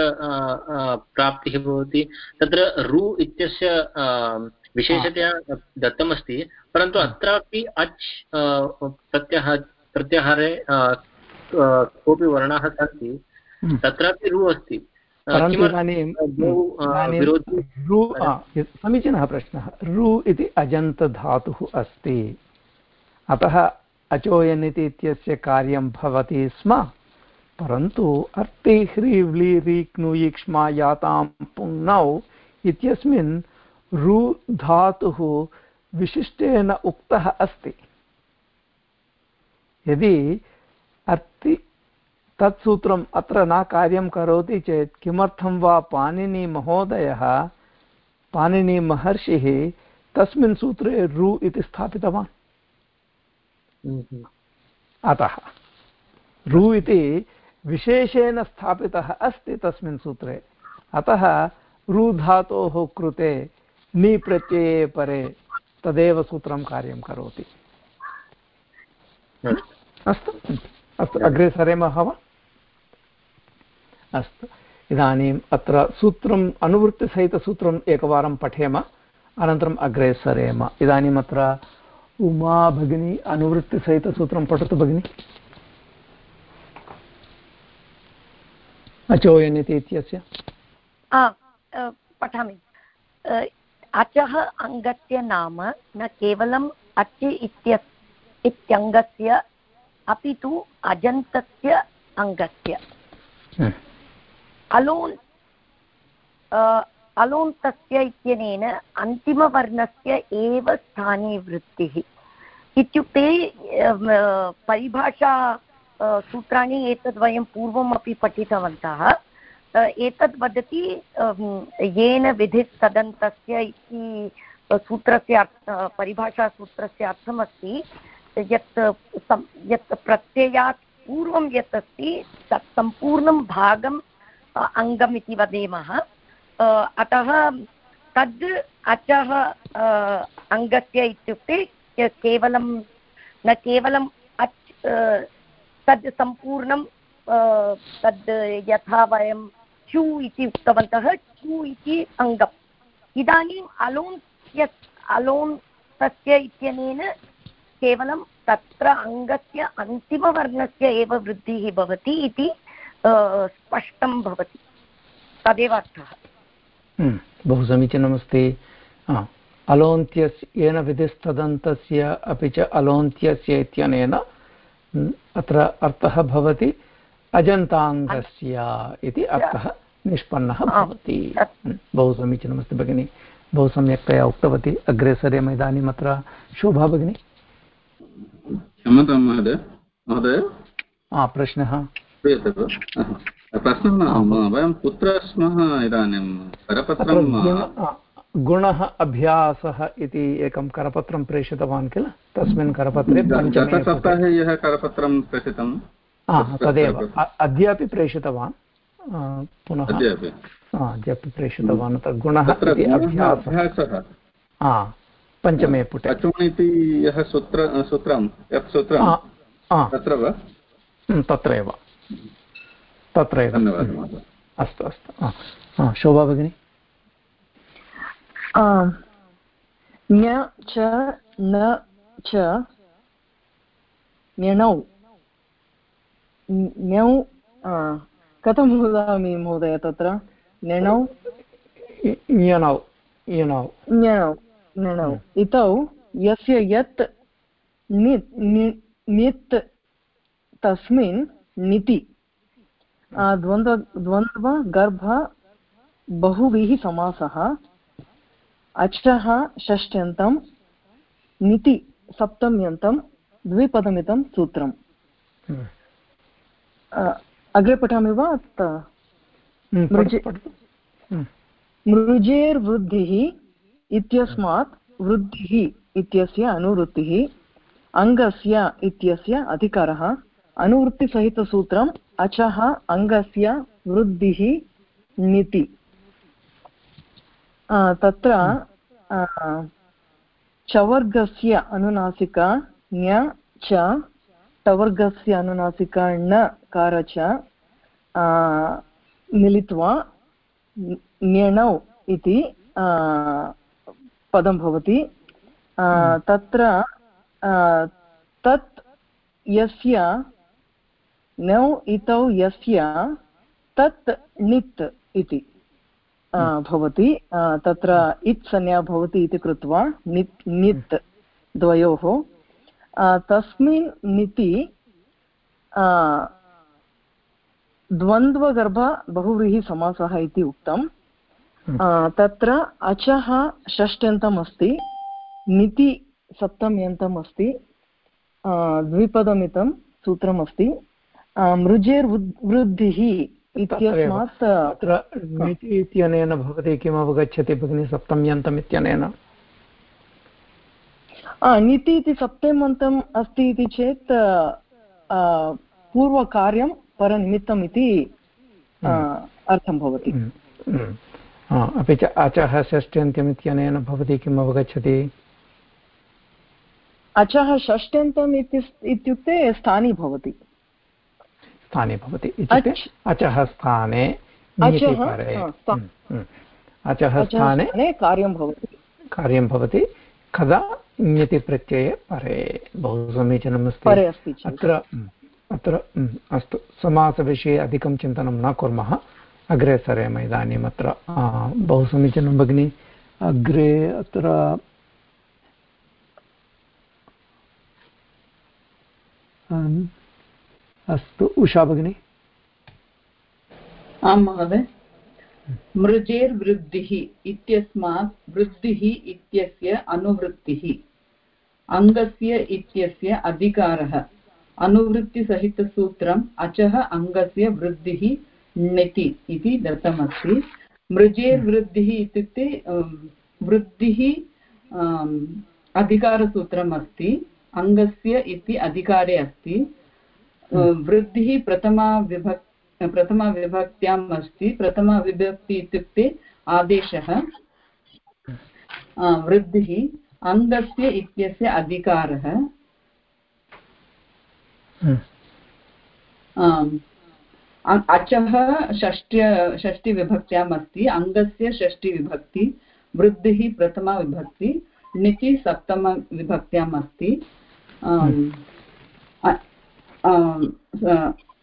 प्राप्तिः भवति। तत्र रु इत्यस्य विशेषतया दत्तमस्ति परन्तु अत्रापि अच् प्रत्याह प्रत्याहारे कोऽपि वर्णाः सन्ति हम्म। तत्रापि रु अस्ति। समीचीनः प्रश्नः। रु इति अजन्तधातुः अस्ति। अतः अचोयन् इति इत्यस्य कार्यं भवति स्म। परन्तु अर्ति ह्री व्ली रि क्नु ईक्ष्मा यातां पुङ्नौ इत्यस्मिन् रु धातुः विशिष्टेन उक्तः अस्ति। यदि अर्ति तत् सूत्रम् अत्र न कार्यं करोति चेत् किमर्थं वा पाणिनिमहोदयः पाणिनिमहर्षिः तस्मिन् सूत्रे रु इति स्थापितवान्? अतः रु इति विशेषेण स्थापितः अस्ति तस्मिन् सूत्रे। अतः रुधातोः कृते नि प्रत्यये परे तदेव सूत्रं कार्यं करोति। अस्तु। अस्तु। अग्रे सरेमः वा? अस्तु। इदानीम् अत्र सूत्रम् अनुवृत्तिसहितसूत्रम् एकवारं पठेम। अनन्तरम् अग्रे सरेम। इदानीम् अत्र उमा भगिनी अनुवृत्तिसहितसूत्रं पठतु भगिनि। अचोयन् इति इत्यस्य पठामि। अचः अङ्गस्य नाम न केवलम् अच् इत्य इत्यङ्गस्य अपि तु अजन्तस्य अङ्गस्य। अलोन् अलोन्तस्य इत्यनेन अन्तिमवर्णस्य एव स्थाने वृत्तिः इत्युक्ते परिभाषा सूत्राणि एतद् वयं पूर्वमपि पठितवन्तः। एतद् वदति येन विधित् तदन्तस्य इति सूत्रस्य परिभाषासूत्रस्य अर्थमस्ति, यत् यत् प्रत्ययात् पूर्वं यत् अस्ति तत् सम्पूर्णं भागम् अङ्गम् इति वदेमः। अतः तद् अचः अङ्गस्य इत्युक्ते केवलं, न केवलम् अच् तद् सम्पूर्णं तद् यथा वयं चु इति उक्तवन्तः चु इति अङ्गम्। इदानीम् अलोन् यत्, अलोन् तस्य इत्यनेन केवलं तत्र अङ्गस्य अन्तिमवर्णस्य एव वृद्धिः भवति इति स्पष्टं भवति। तदेव अर्थः। बहु समीचीनमस्ति। अलोन्त्यस्य येन विधिस्तदन्तस्य अपि च अलोन्त्यस्य इत्यनेन अत्र अर्थः भवति अजन्ताङ्गस्य इति अर्थः निष्पन्नः भवति। बहु समीचीनमस्ति भगिनि। बहु सम्यक्तया उक्तवती। अग्रे सरेम इदानीम् अत्र। शोभा भगिनी। क्षम्यतां महोदय। महोदय? प्रश्नः। प्रश्नः वयं कुत्र स्मः इदानीं? करपत्रं गुणः अभ्यासः इति एकं करपत्रं प्रेषितवान् किल? तस्मिन् करपत्रे गतसप्ताहे यः करपत्रं प्रेषितं तदेव। अद्यापि प्रेषितवान्। पुनः अद्यापि। प्रेषितवान्। गुणः अभ्यासः। पञ्चमे पुटे। अचुण् इति यः सूत्र सूत्रं यत् सूत्रं? तत्र वा? तत्रैव। तत्रैव। धन्यवादः अस्तु अस्तु। शोभा भगिनि। ञ च न च ण्यणौ ण्यौ कथं वदामि महोदय तत्र ण्यणौ ण्यणौ ण्यणौ ण्यणौ इतौ यस्य यत् नित् तस्मिन् निति द्वन्द्व द्वन्द्व गर्भ बहुभिः समासः अचः षष्ट्यन्तं निति सप्तम्यन्तं द्विपदमितं सूत्रम्। हम्म। अग्रे पठामि वा? हम्म, मृजेर्वृद्धिः इत्यस्मात् वृद्धिः इत्यस्य अनुवृत्तिः अङ्गस्य इत्यस्य अधिकारः अनुवृत्तिसहितसूत्रम् अचः अङ्गस्य वृद्धिः निति। तत्र चवर्गस्य अनुनासिका ञ च, टवर्गस्य अनुनासिका ण कार च मिलित्वा ण्यणौ इति पदं भवति। तत्र तत् यस्य नौ इतौ यस्य तत् णित् इति। भवति तत्र इत् संज्ञा भवति इति कृत्वा नित् नित् द्वयोः तस्मिन् निति द्वन्द्वगर्भ बहुव्रीहिसमासः इति उक्तम् तत्र अचः षष्ट्यन्तम् अस्ति निति सप्तम्यन्तम् अस्ति द्विपदमितं सूत्रमस्ति मृजेर्वृद्धिः अत्र निति इत्यनेन भवती किम् अवगच्छति भगिनि सप्तम्यन्तम् इत्यनेन? निति इति सप्तम्यन्तम् अस्ति इति चेत् पूर्वकार्यं परनिमित्तम् इति हम्म। अर्थं भवति। हम्म, हम्म। अपि च अचः षष्ट्यन्त्यम् इत्यनेन भवती किम् अवगच्छति अचः षष्ठ्यन्तम् इत्युक्ते स्थानी भवति। स्थाने भवति इत्युक्ते अचः स्थाने अचः स्थाने कार्यं भवति। कार्यं भवति। कदा ङतिप्रत्यये परे? बहु समीचीनमस्ति अत्र अत्र अस्तु। समासविषये अधिकं चिन्तनं न कुर्मः। अग्रे सरेम इदानीम् अत्र। बहु समीचीनं भगिनि। अग्रे अत्र अस्तु, उषा भगिनी। आं महोदय। मृजेर्वृद्धिः इत्यस्मात् वृद्धिः इत्यस्य अनुवृत्तिः। अङ्गस्य इत्यस्य अधिकारः। अनुवृत्तिसहितसूत्रम् अचः अङ्गस्य वृद्धिः णिति इति दत्तमस्ति। मृजेर्वृद्धिः इत्युक्ते वृद्धिः अधिकारसूत्रम् अस्ति अङ्गस्य इति अधिकारे अस्ति। वृद्धिः प्रथमा विभक् प्रथमाविभक्त्याम् अस्ति। प्रथमाविभक्ति इत्युक्ते आदेशः। वृद्धिः अङ्गस्य इत्यस्य अधिकारः। अचः षष्ट्य षष्टिविभक्त्याम् अस्ति। अङ्गस्य षष्टिविभक्ति वृद्धिः प्रथमाविभक्ति णिति सप्तमविभक्त्याम् अस्ति।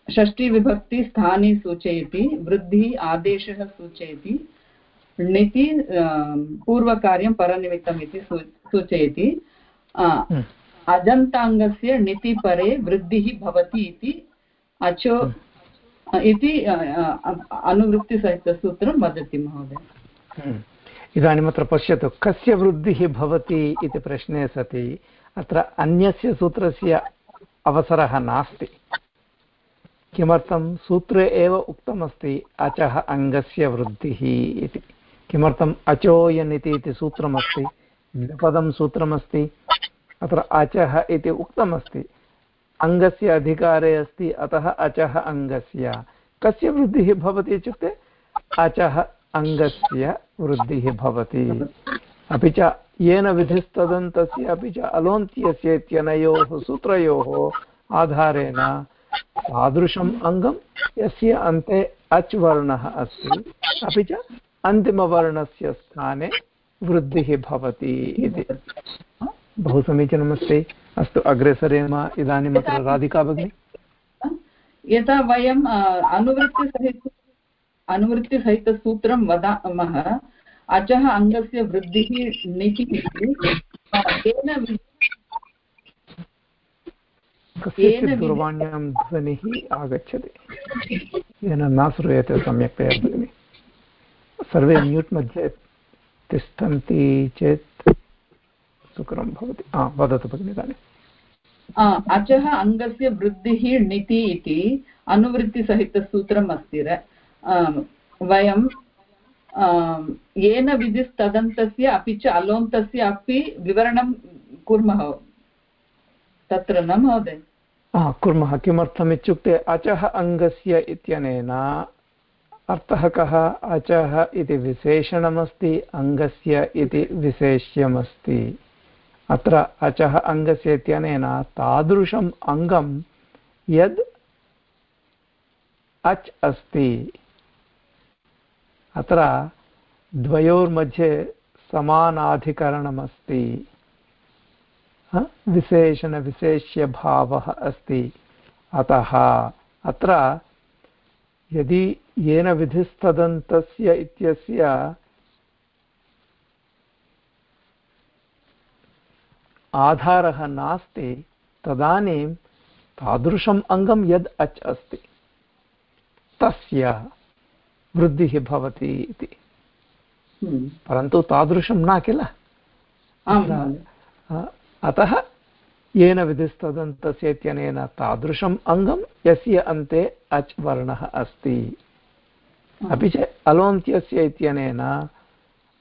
षष्टिविभक्ति स्थाने सूचयति वृद्धिः आदेशः सूचयति णिति पूर्वकार्यं परनिमित्तम् इति सूचयति हम्म। अजन्ताङ्गस्य णितिपरे वृद्धिः भवति इति अचो इति अनुवृत्तिसहितसूत्रं वदति महोदय हम्म। इदानीम् अत्र पश्यतु कस्य वृद्धिः भवति इति प्रश्ने सति अत्र अन्यस्य सूत्रस्य अवसरः नास्ति। किमर्थं सूत्रे एव उक्तमस्ति, अचः अङ्गस्य वृद्धिः इति। किमर्थम् अचोयन् इति इति सूत्रमस्ति? द्विपदं सूत्रमस्ति, अत्र अचः इति उक्तमस्ति। अङ्गस्य अधिकारे अस्ति, अतः अचः अङ्गस्य। कस्य वृद्धिः भवति इत्युक्ते, अचः अङ्गस्य वृद्धिः भवति। अपि च येन विधिस्तदन्तस्य अपि च अलोन्त्यस्य इत्यनयोः सूत्रयोः आधारेण तादृशम् अङ्गं यस्य अन्ते अच् वर्णः अस्ति, अपि च अन्तिमवर्णस्य स्थाने वृद्धिः भवति इति। बहु समीचीनमस्ति। अस्तु, अग्रे सरेम इदानीम् अत्र राधिका भगिनि। यथा वयम् अनुवृत्तिसहित अनुवृत्तिसहितसूत्रं वदामः अचः अङ्गस्य वृद्धिः णिति तेन कस्यचित् दूरवाण्यां ध्वनिः आगच्छति। येन न श्रूयते सम्यक्तया सर्वे म्यूट् मध्ये तिष्ठन्ति चेत् सुकरं भवति। वदतु भगिनि इदानीम् अचः अङ्गस्य वृद्धिः णिति इति अनुवृत्तिसहितसूत्रम् अस्ति वयं येन विधिस्तदन्तस्य अपि च अलोन्तस्य अपि विवरणं कुर्मः। तत्र न महोदय? कुर्मः। किमर्थम् इत्युक्ते अचः अङ्गस्य इत्यनेन अर्थः कः? अचः इति विशेषणमस्ति, अङ्गस्य इति विशेष्यमस्ति। अत्र अचः अङ्गस्य इत्यनेन तादृशम् अङ्गं यद् अच् अस्ति। अत्र द्वयोर्मध्ये समानाधिकरणमस्ति विशेषणविशेष्यभावः अस्ति। अतः अत्र यदि येन विधिस्तदन्तस्य इत्यस्य आधारः नास्ति, तदानीं तादृशम् अङ्गं यद् अच् अस्ति, तस्य वृद्धिः भवति इति हम्म। परन्तु तादृशं न किल अतः येन विधिस्तदन्तस्य इत्यनेन तादृशम् अङ्गं यस्य अन्ते अच् वर्णः अस्ति अपि च अलोन्त्यस्य इत्यनेन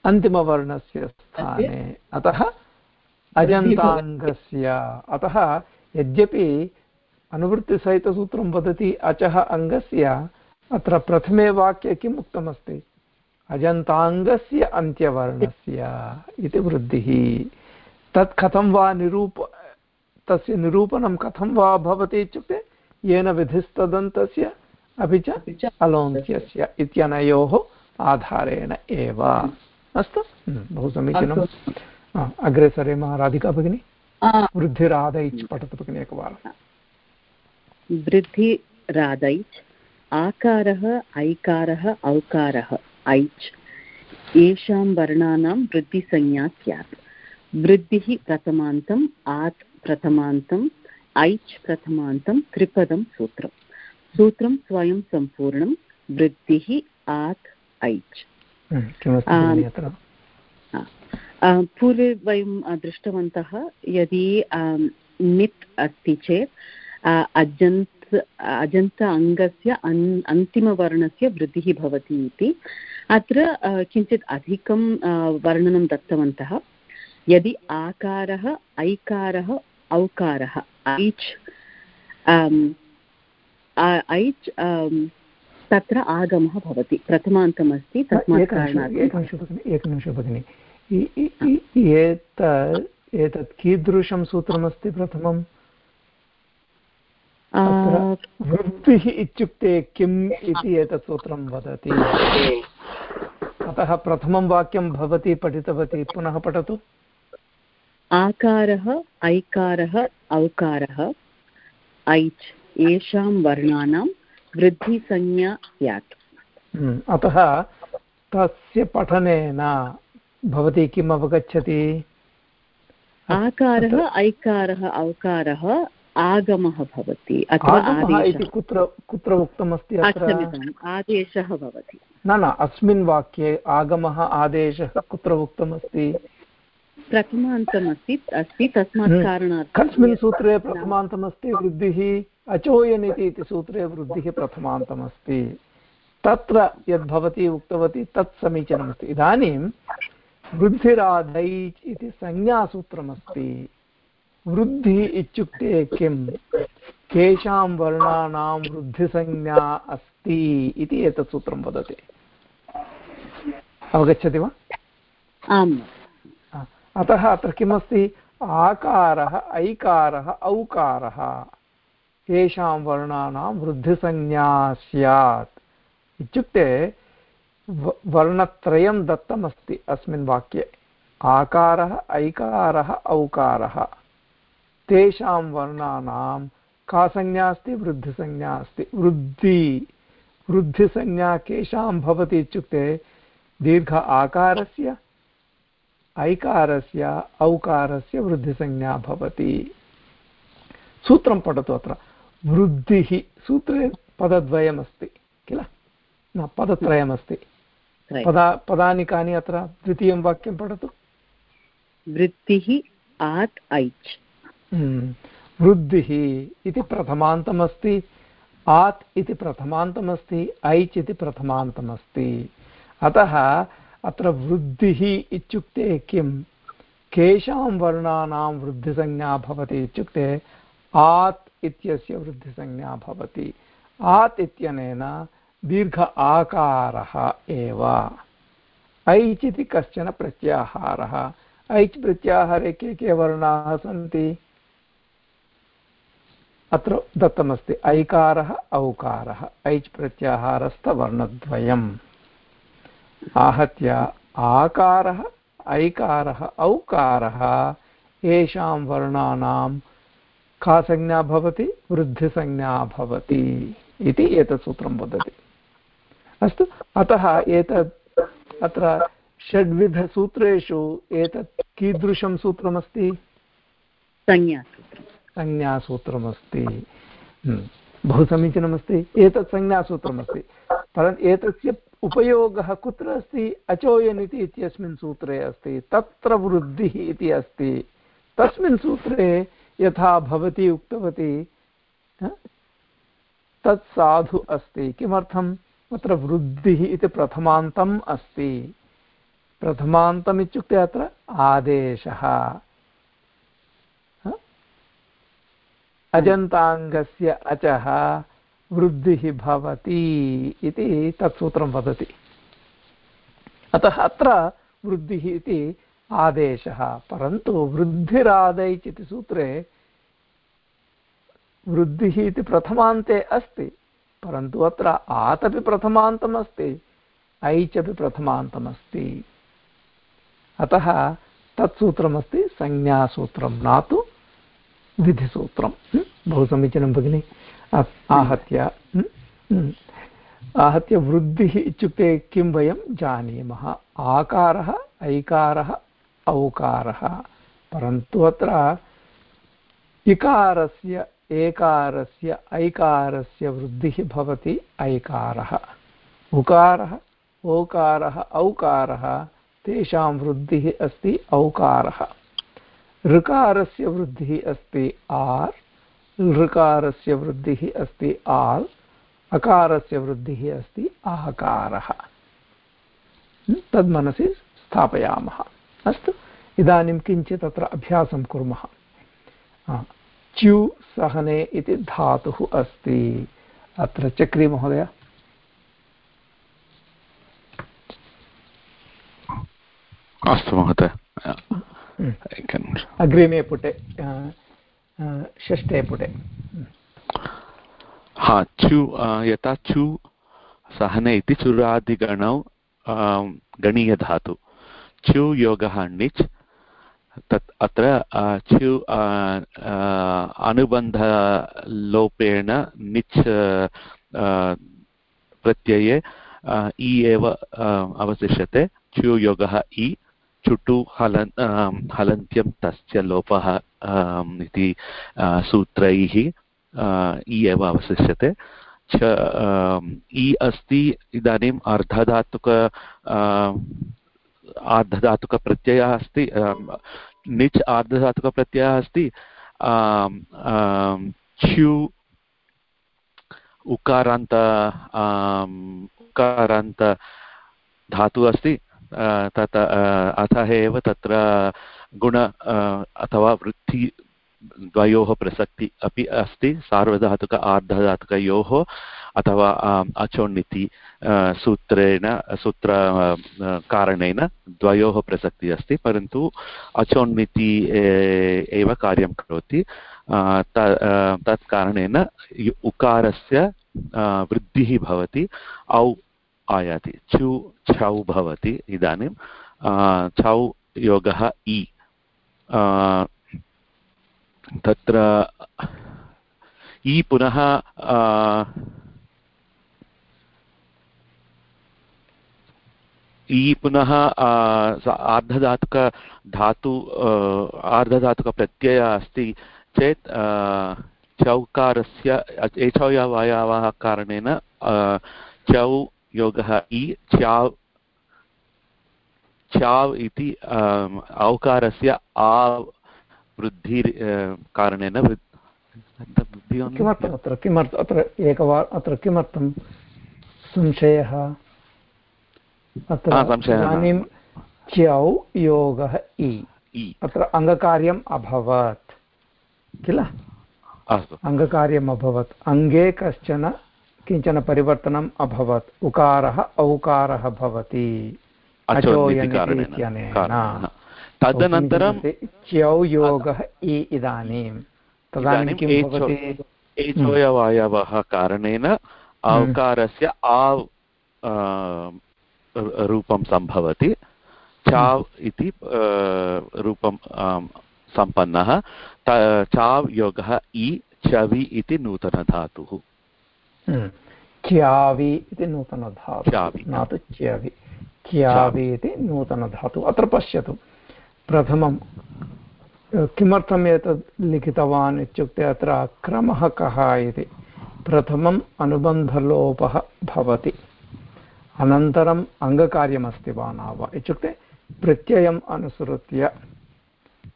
अन्तिमवर्णस्य स्थाने अतः अजन्ताङ्गस्य अतः यद्यपि अनुवृत्तिसहितसूत्रं वदति अचः अङ्गस्य अत्र प्रथमे वाक्ये किम् उक्तमस्ति? अजन्ताङ्गस्य अन्त्यवर्णस्य इति वृद्धिः। तत् कथं वा निरूप तस्य निरूपणं कथं वा भवति इत्युक्ते येन विधिस्तदन्तस्य अपि च अलोन्त्यस्य इत्यनयोः आधारेण एव। अस्तु? बहु समीचीनम् अग्रे सरेम राधिका भगिनी। वृद्धिरादैच् पठतु भगिनि एकवारं वृद्धिरादैच् आकारः ऐकारः औकारः ऐच्। येषां वर्णानां वृद्धिसंज्ञा स्यात्। वृद्धिः प्रथमान्तम् आत् प्रथमान्तम् ऐच् प्रथमान्तं त्रिपदं सूत्रम्। सूत्रं स्वयं सम्पूर्णं वृद्धिः आत् ऐच्। पूर्वे वयं दृष्टवन्तः यदि नित् अस्ति चेत् अजन्त् अजन्त अङ्गस्य अन् अन्तिमवर्णस्य वृद्धिः भवति इति। अत्र किञ्चित् अधिकं वर्णनं दत्तवन्तः। यदि आकारः ऐकारः औकारः ऐच् ऐच् तत्र आगमः भवति। प्रथमान्तमस्ति तस्मात् कारणात्। एकनिमिषं भगिनि एतत् कीदृशं सूत्रमस्ति प्रथमं वृत्तिः इत्युक्ते किम् इति एतत् सूत्रं वदति। अतः प्रथमं वाक्यं भवती पठितवती पुनः पठतु। आकारः ऐकारः औकारः ऐच् येषां वर्णानां वृद्धिसंज्ञा स्यात्। हम्म, अतः तस्य पठनेन भवती किम् अवगच्छति? आकारः ऐकारः औकारः आगमः भवति अथवा इति कुत्र कुत्र उक्तमस्ति आदेशः भवति। न न अस्मिन् वाक्ये आगमः आदेशः कुत्र उक्तमस्ति? प्रथमान्तमस्ति अस्ति तस्मात् हम्म। कारणात् कस्मिन् सूत्रे प्रथमान्तमस्ति वृद्धिः अचोयनिति इति सूत्रे वृद्धिः प्रथमान्तमस्ति। तत्र यद्भवती उक्तवती तत् समीचीनमस्ति। इदानीं वृद्धिराधैच् इति संज्ञासूत्रमस्ति। वृद्धिः इत्युक्ते किं केषां वर्णानां वृद्धिसंज्ञा अस्ति इति एतत् सूत्रं वदति। अवगच्छति वा? आम्। अतः अत्र किमस्ति? आकारः ऐकारः औकारः। येषां वर्णानां वृद्धिसंज्ञा स्यात्। इत्युक्ते वर्णत्रयं दत्तमस्ति अस्मिन् वाक्ये। आकारः ऐकारः औकारः। तेषां वर्णानां का संज्ञा अस्ति वृद्धिसंज्ञा अस्ति वृद्धि वृद्धिसंज्ञा केषां भवति इत्युक्ते दीर्घ आकारस्य ऐकारस्य औकारस्य वृद्धिसंज्ञा भवति। सूत्रं पठतु अत्र। वृद्धिः सूत्रे पदद्वयमस्ति किल? न पदत्रयमस्ति। पदा पदानि कानि अत्र? द्वितीयं वाक्यं पठतु। वृत्तिः आत् ऐच्। वृद्धिः इति प्रथमान्तमस्ति, आत् इति प्रथमान्तमस्ति, ऐच् इति प्रथमान्तमस्ति। अतः अत्र वृद्धिः इत्युक्ते किं? केषां वर्णानां वृद्धिसंज्ञा भवति इत्युक्ते आत् इत्यस्य वृद्धिसंज्ञा भवति। आत् इत्यनेन दीर्घ आकारः एव। ऐच् इति कश्चन प्रत्याहारः। ऐच् प्रत्याहारे के के वर्णाः सन्ति? अत्र दत्तमस्ति, ऐकारः औकारः, ऐच् प्रत्याहारस्थवर्णद्वयम्। आहत्य आकारः, ऐकारः, औकारः, येषां वर्णानां का संज्ञा भवति, वृद्धिसंज्ञा भवति इति एतत् सूत्रं वदति। अस्तु, अतः एतत् अत्र षड्विधसूत्रेषु एतत् कीदृशं सूत्रमस्ति? संज्ञासूत्रं संज्ञासूत्रमस्ति हम्म, बहु समीचीनमस्ति एतत् संज्ञासूत्रमस्ति परन्तु एतस्य उपयोगः कुत्र अस्ति? अचोयन् इति इत्यस्मिन् सूत्रे अस्ति। तत्र वृद्धिः इति अस्ति। तस्मिन् सूत्रे यथा भवती उक्तवती तत् साधु अस्ति। किमर्थम्? अत्र वृद्धिः इति प्रथमान्तम् अस्ति। प्रथमान्तम् इत्युक्ते अत्र आदेशः। अजन्ताङ्गस्य अचः वृद्धिः भवति इति तत् सूत्रं वदति। अतः अत्र वृद्धिः इति आदेशः, परन्तु वृद्धिरादैच् इति सूत्रे वृद्धिः इति प्रथमान्ते अस्ति, परन्तु अत्र आत् अपि प्रथमान्तम् ऐच् अपि प्रथमान्तमस्ति। अतः तत् सूत्रमस्ति संज्ञासूत्रं न तु विधिसूत्रं बहु समीचीनं भगिनि। आहत्य। आहत्य वृद्धिः इत्युक्ते किं वयं जानीमः? आकारः, ऐकारः, औकारः। परन्तु अत्र इकारस्य, एकारस्य, ऐकारस्य वृद्धिः भवति ऐकारः। उकारः, ओकारः, औकारः, तेषां वृद्धिः अस्ति औकारः। ऋकारस्य वृद्धिः अस्ति आर्, ऋकारस्य वृद्धिः अस्ति आल्, अकारस्य वृद्धिः अस्ति आकारः। तद् मनसि स्थापयामः। अस्तु, इदानीं किञ्चित् अत्र अभ्यासं कुर्मः। च्यु सहने इति धातुः अस्ति। अत्र चक्री महोदय। अस्तु महोदय। अग्रिमे पुटे षष्ठे पुटे। हा चु यथा चु सहने इति चुरादिगणौ गणीयधातु। चु योगः णिच् तत् अत्र च्यु अनुबन्धलोपेण निच् प्रत्यये इ एव अवशिष्यते। च्युयोगः इ चुटु हलन् हलन्त्यं तस्य लोपः इति सूत्रैः इ एव अवशिष्यते। च इ अस्ति इदानीम् अर्धधातुक आर्धधातुकप्रत्ययः अस्ति निच् आर्धधातुकप्रत्ययः अस्ति च्यु, उकारान्त उकारान्त धातुः अस्ति। तत् अतः एव तत्र गुण अथवा वृत्ति द्वयोः प्रसक्ति अपि अस्ति, सार्वधातुक, आर्धधातुकयोः, अथवा अचोन्निति सूत्रेण, सूत्र कारणेन द्वयोः प्रसक्तिः अस्ति, परन्तु अचोन्निति एव कार्यं करोति। तत् कारणेन उकारस्य वृद्धिः भवति। औ आयाति। चु, छौ भवति इदानीं। छौ योगः इ। तत्र इ पुनः इ पुनः आर्धधातुकधातु आर्धधातुकप्रत्ययः अस्ति चेत् चौकारस्य एचौयवायावः कारणेन चौ योगः इ च्याव् च्याव् इति औकारस्य आ वृद्धि कारणेन किमर्थम् अत्र? किमर्थम्? अत्र एकवार अत्र किमर्थं? संशयः? अत्र इदानीं च्यौ योगः इ। अत्र अङ्गकार्यम् अभवत्। किल? अस्तु। अङ्गकार्यम् अभवत्। अङ्गे कश्चन किंचन परिवर्तनम् अभवत्। उकारः औकारः भवति। तदनन्तरं च्यौ योगः इ इदानीं तदानीं किं भवति? एचोयवायवः कारणेन औकारस्य आव् रूपं सम्भवति। चाव् इति रूपं सम्पन्नः। चाव् योगः इ चवि इति नूतनधातुः। च्यावि इति नूतनधातु न तु च्यवि च्यावि इति नूतनधातु अत्र पश्यतु प्रथमं किमर्थम् एतत् लिखितवान् इत्युक्ते अत्र क्रमः कः इति प्रथमम् अनुबन्धलोपः भवति अनन्तरम् अङ्गकार्यमस्ति वा न वा इत्युक्ते प्रत्ययम् अनुसृत्य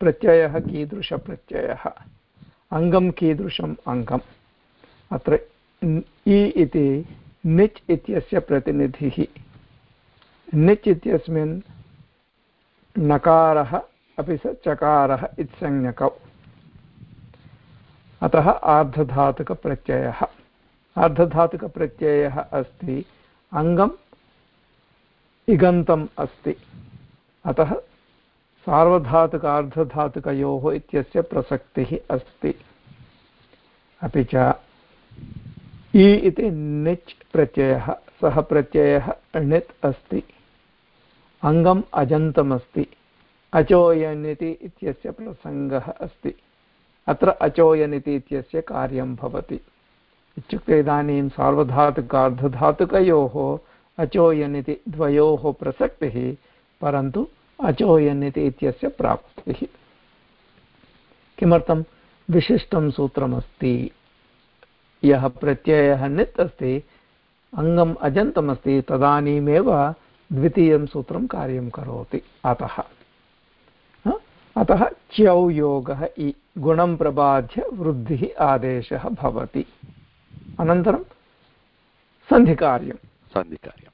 प्रत्ययः कीदृशप्रत्ययः अङ्गं कीदृशम् अङ्गम् अत्र इ इति निच् इत्यस्य प्रतिनिधिः। निच् इत्यस्मिन् नकारः, अपि स चकारः इत्संज्ञकौ अतः आर्धधातुकप्रत्ययः। आर्धधातुकप्रत्ययः अस्ति, अङ्गम् इगन्तम् अस्ति। अतः सार्वधातुक अर्धधातुकयोः इत्यस्य प्रसक्तिः अस्ति। अपि च इ इति निच् प्रत्ययः, सः प्रत्ययः णित् अस्ति। अङ्गम् अजन्तमस्ति। अचोयनिति इत्यस्य प्रसङ्गः अस्ति। अत्र अचोयनिति इत्यस्य कार्यं भवति। इत्युक्ते इदानीं सार्वधातुकार्धधातुकयोः अचोयन् इति द्वयोः प्रसक्तिः, परन्तु अचोयन् इति इत्यस्य प्राप्तिः। किमर्थं? विशिष्टं सूत्रमस्ति। यः प्रत्ययः नित् अस्ति अङ्गम् अजन्तमस्ति तदानीमेव द्वितीयं सूत्रं कार्यं करोति। अतः अतः च्यौ योगः इ गुणं प्रबाध्य वृद्धिः आदेशः भवति। अनन्तरं सन्धिकार्यं सन्धिकार्यं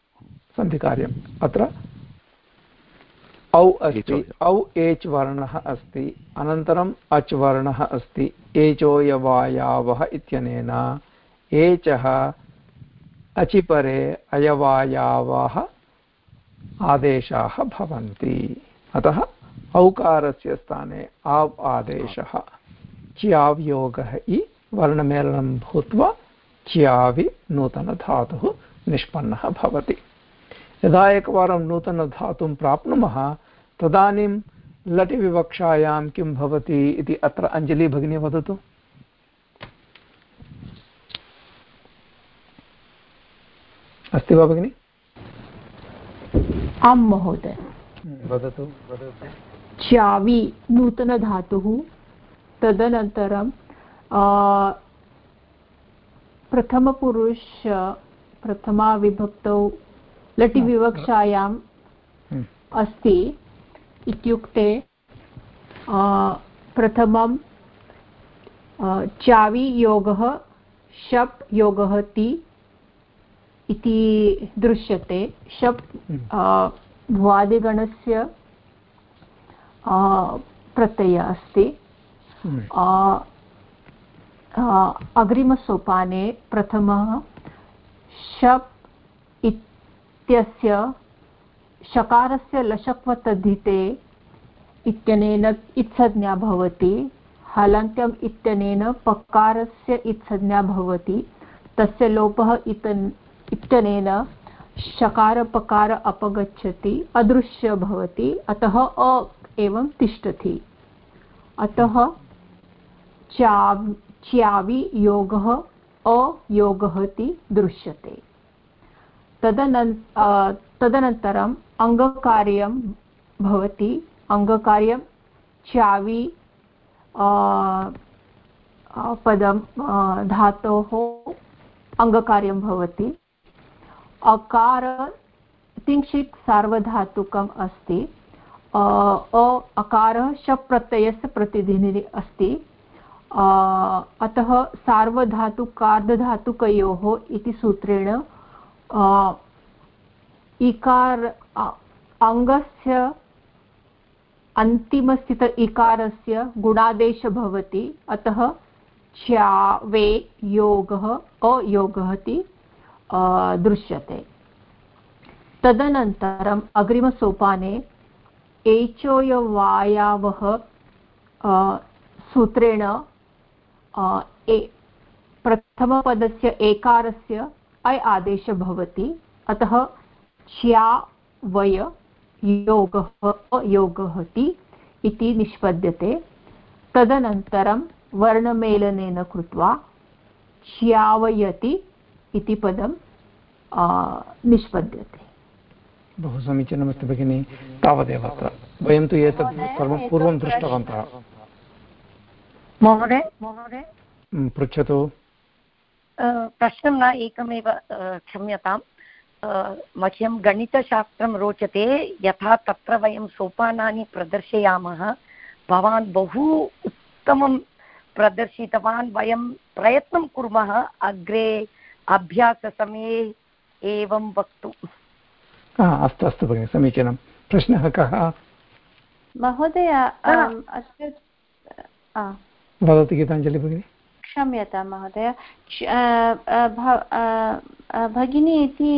सन्धिकार्यम्। अत्र औ अस्ति औ एच् वर्णः अस्ति अनन्तरम् अच् वर्णः अस्ति एचोयवायावः इत्यनेन एचः अचिपरे अयवायावः आदेशाः भवन्ति। अतः औकारस्य स्थाने आव् आदेशः। च्याव्योगः इ वर्णमेलनं भूत्वा च्यावि नूतनधातुः निष्पन्नः भवति। यदा एकवारं नूतनधातुं प्राप्नुमः तदानीं लटिविवक्षायां किं भवति इति अत्र अञ्जलि भगिनी वदतु। अस्ति वा भगिनि? आं महोदय। वदतु चावि नूतनधातुः तदनन्तरं प्रथमपुरुष प्रथमा विभक्तौ लटिविवक्षायाम् हम्म। अस्ति इत्युक्ते प्रथमं चावि योगः शप् योगः ति इति दृश्यते शप् हम्म। भ्वादिगणस्य प्रत्ययः अस्ति हम्म। अग्रिमसोपाने प्रथमः शप् इत्यस्य शकारस्य लशक्वतद्धिते इत्यनेन इत्संज्ञा भवति। हलन्त्यम् इत्यनेन पकारस्य इत्संज्ञा भवति। तस्य लोपः इतन् इत्यनेन शकारपकार अपगच्छति, अदृश्य भवति, अतः अ एवं तिष्ठति। अतः चाव् च्यावि योगः अयोगः इति दृश्यते। तदनन् तदनन्तरम् अङ्गकार्यं भवति। अङ्गकार्यं च्यावि पदं धातोः अङ्गकार्यं भवति। अकार, तिंशिक् सार्वधातुकम् अस्ति। अ अकारः शप् प्रत्ययस्य प्रतिनिधिः अस्ति। अतः सार्वधातुकार्धधातुकयोः इति सूत्रेण इकार अङ्गस्य अन्तिमस्थित इकारस्य गुणादेश भवति। अतः च्यावे योगः, अयोगः इति दृश्यते। तदनन्तरम् अग्रिमसोपाने एचोयवायावः सूत्रेण प्रथमपदस्य एकारस्य अय् आदेशः भवति अतः च्या वय योगः अयोगः इति निष्पद्यते। तदनन्तरं वर्णमेलनेन कृत्वा च्यावयति इति पदं निष्पद्यते। बहु समीचीनमस्ति भगिनि। तावदेव अत्र। वयं तु एतत् सर्वं पूर्वं दृष्टवन्तः। महोदय? महोदय पृच्छतु। प्रश्नं न एकमेव क्षम्यतां मह्यं गणितशास्त्रं रोचते यथा तत्र वयं सोपानानि प्रदर्शयामः भवान् बहु उत्तमं प्रदर्शितवान् वयं प्रयत्नं कुर्मः अग्रे अभ्याससमये एवं वक्तुम् अस्तु अस्तु भगिनि समीचीनं। प्रश्नः कः? महोदय वदतु गीताञ्जलि भगिनि। क्षम्यतां महोदय। भगिनी इति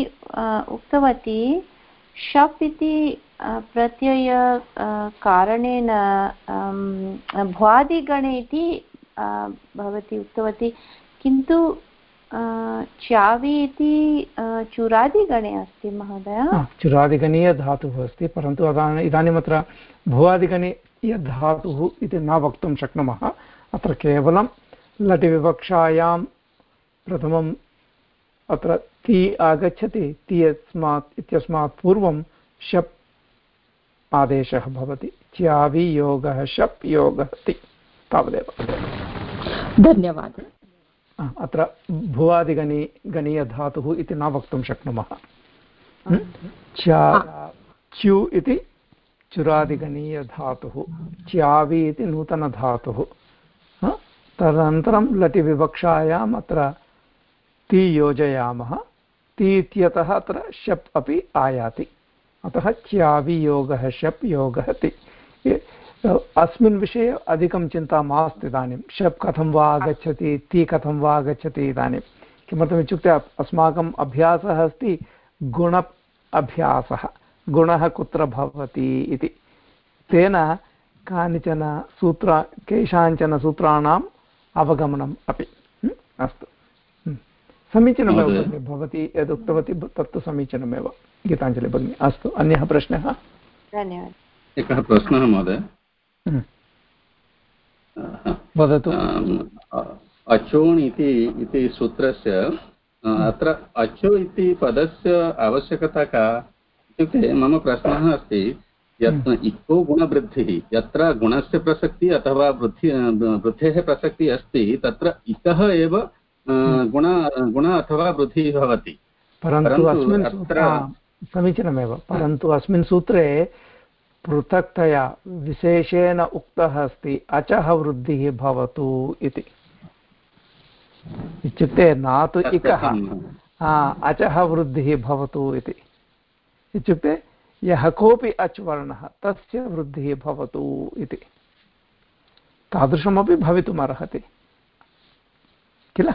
उक्तवती, शप् इति प्रत्यय कारणेन भ्वादिगणे इति भवती उक्तवती। किन्तु च्यावि इति चुरादिगणे अस्ति महोदय। चुरादिगणीयधातुः अस्ति, परन्तु इदानीमत्र भुवादिगणे यद्धातुः इति न वक्तुं शक्नुमः। अत्र केवलं लटिविवक्षायां प्रथमम् अत्र ति आगच्छति ति यस्मात् इत्यस्मात् पूर्वं शप् आदेशः भवति। च्यावि योगः शप् योगः ति तावदेव। धन्यवादः। अत्र भुवादिगणी गणीयधातुः इति न वक्तुं शक्नुमः। च्यु इति चुरादिगणीयधातुः। च्यावि इति नूतनधातुः। तदनन्तरं लटिविवक्षायाम् अत्र ति योजयामः। ति इत्यतः अत्र शप् अपि आयाति। अतः च्यावियोगः शप् योगः ति अस्मिन् विषये अधिकं चिन्ता मास्तु इदानीं। शप् कथं वा आगच्छति, ति कथं वा आगच्छति इदानीं। किमर्थमित्युक्ते अस्माकम् अभ्यासः अस्ति गुण अभ्यासः। गुणः कुत्र भवति इति। तेन कानिचन सूत्र, केषाञ्चन सूत्राणाम् अवगमनम् अपि। अस्तु। समीचीनमेव भवती यदुक्तवती तत्तु समीचीनमेव गीताञ्जलि भगिनी। अस्तु अन्यः प्रश्नः? धन्यवादः। एकः प्रश्नः महोदय। वदतु। अचोण् इति इति सूत्रस्य अत्र अचो इति पदस्य आवश्यकता का इत्युक्ते मम प्रश्नः अस्ति। यत् इको गुणवृद्धिः। यत्र गुणस्य प्रसक्तिः अथवा वृद्धि वृद्धेः प्रसक्तिः अस्ति तत्र एव गुण गुण अथवा वृद्धिः भवति। परन्तु अस्मिन् समीचीनमेव। परन्तु अस्मिन् सूत्रे पृथक्तया विशेषेण उक्तः अस्ति अचः वृद्धिः भवतु इति। इत्युक्ते न तु इकः। अचः वृद्धिः भवतु इति। इत्युक्ते यः कोऽपि अच् वर्णः तस्य वृद्धिः भवतु इति। तादृशमपि भवितुमर्हति। किल?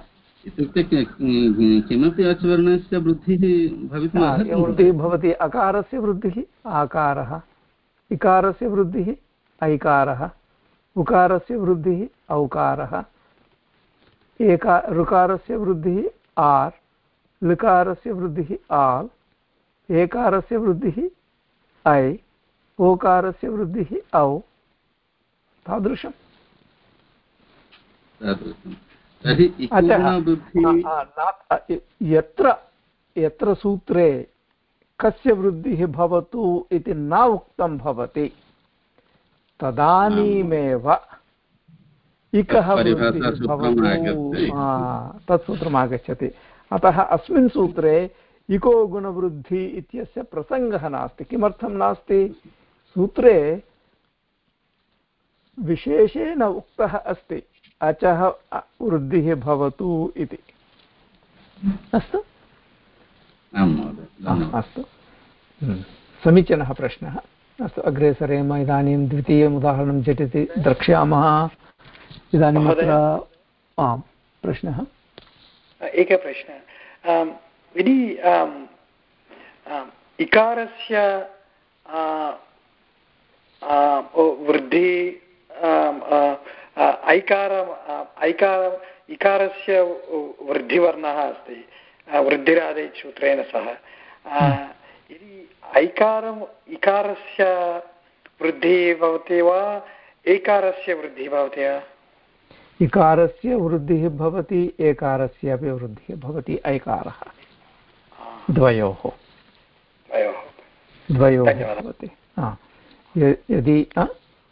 इत्युक्ते किमपि अचवर्णस्य वृद्धिः भवितुम् वृद्धिः भवति अकारस्य वृद्धिः आकारः। इकारस्य वृद्धिः ऐकारः। उकारस्य वृद्धिः औकारः। एका ऋकारस्य वृद्धिः आर्। लकारस्य वृद्धिः आल्। एकारस्य वृद्धिः ऐ ओकारस्य वृद्धिः औ तादृशम्। यत्र यत्र सूत्रे कस्य वृद्धिः भवतु इति न उक्तं भवति तदानीमेव इकः तत् सूत्रम् आगच्छति अतः अस्मिन् सूत्रे इको गुणवृद्धि इत्यस्य प्रसङ्गः नास्ति। किमर्थं नास्ति? सूत्रे विशेषेण उक्तः अस्ति अचः वृद्धिः भवतु इति। अस्तु? अस्तु। हम्म। समीचीनः प्रश्नः। अस्तु अग्रे सरेम इदानीं द्वितीयम् उदाहरणं झटिति द्रक्ष्यामः। इदानीम् अत्र आम् प्रश्नः। एकः प्रश्नः। यदि इकारस्य वृद्धि ऐकार ऐकार इकारस्य वृद्धिवर्णः अस्ति वृद्धिरादेत् सूत्रेण सह यदि ऐकारम् इकारस्य वृद्धिः भवति वा एकारस्य वृद्धिः भवति वा? इकारस्य वृद्धिः भवति एकारस्य अपि वृद्धिः भवति ऐकारः। द्वयोः। द्वयोः। भवति। यदि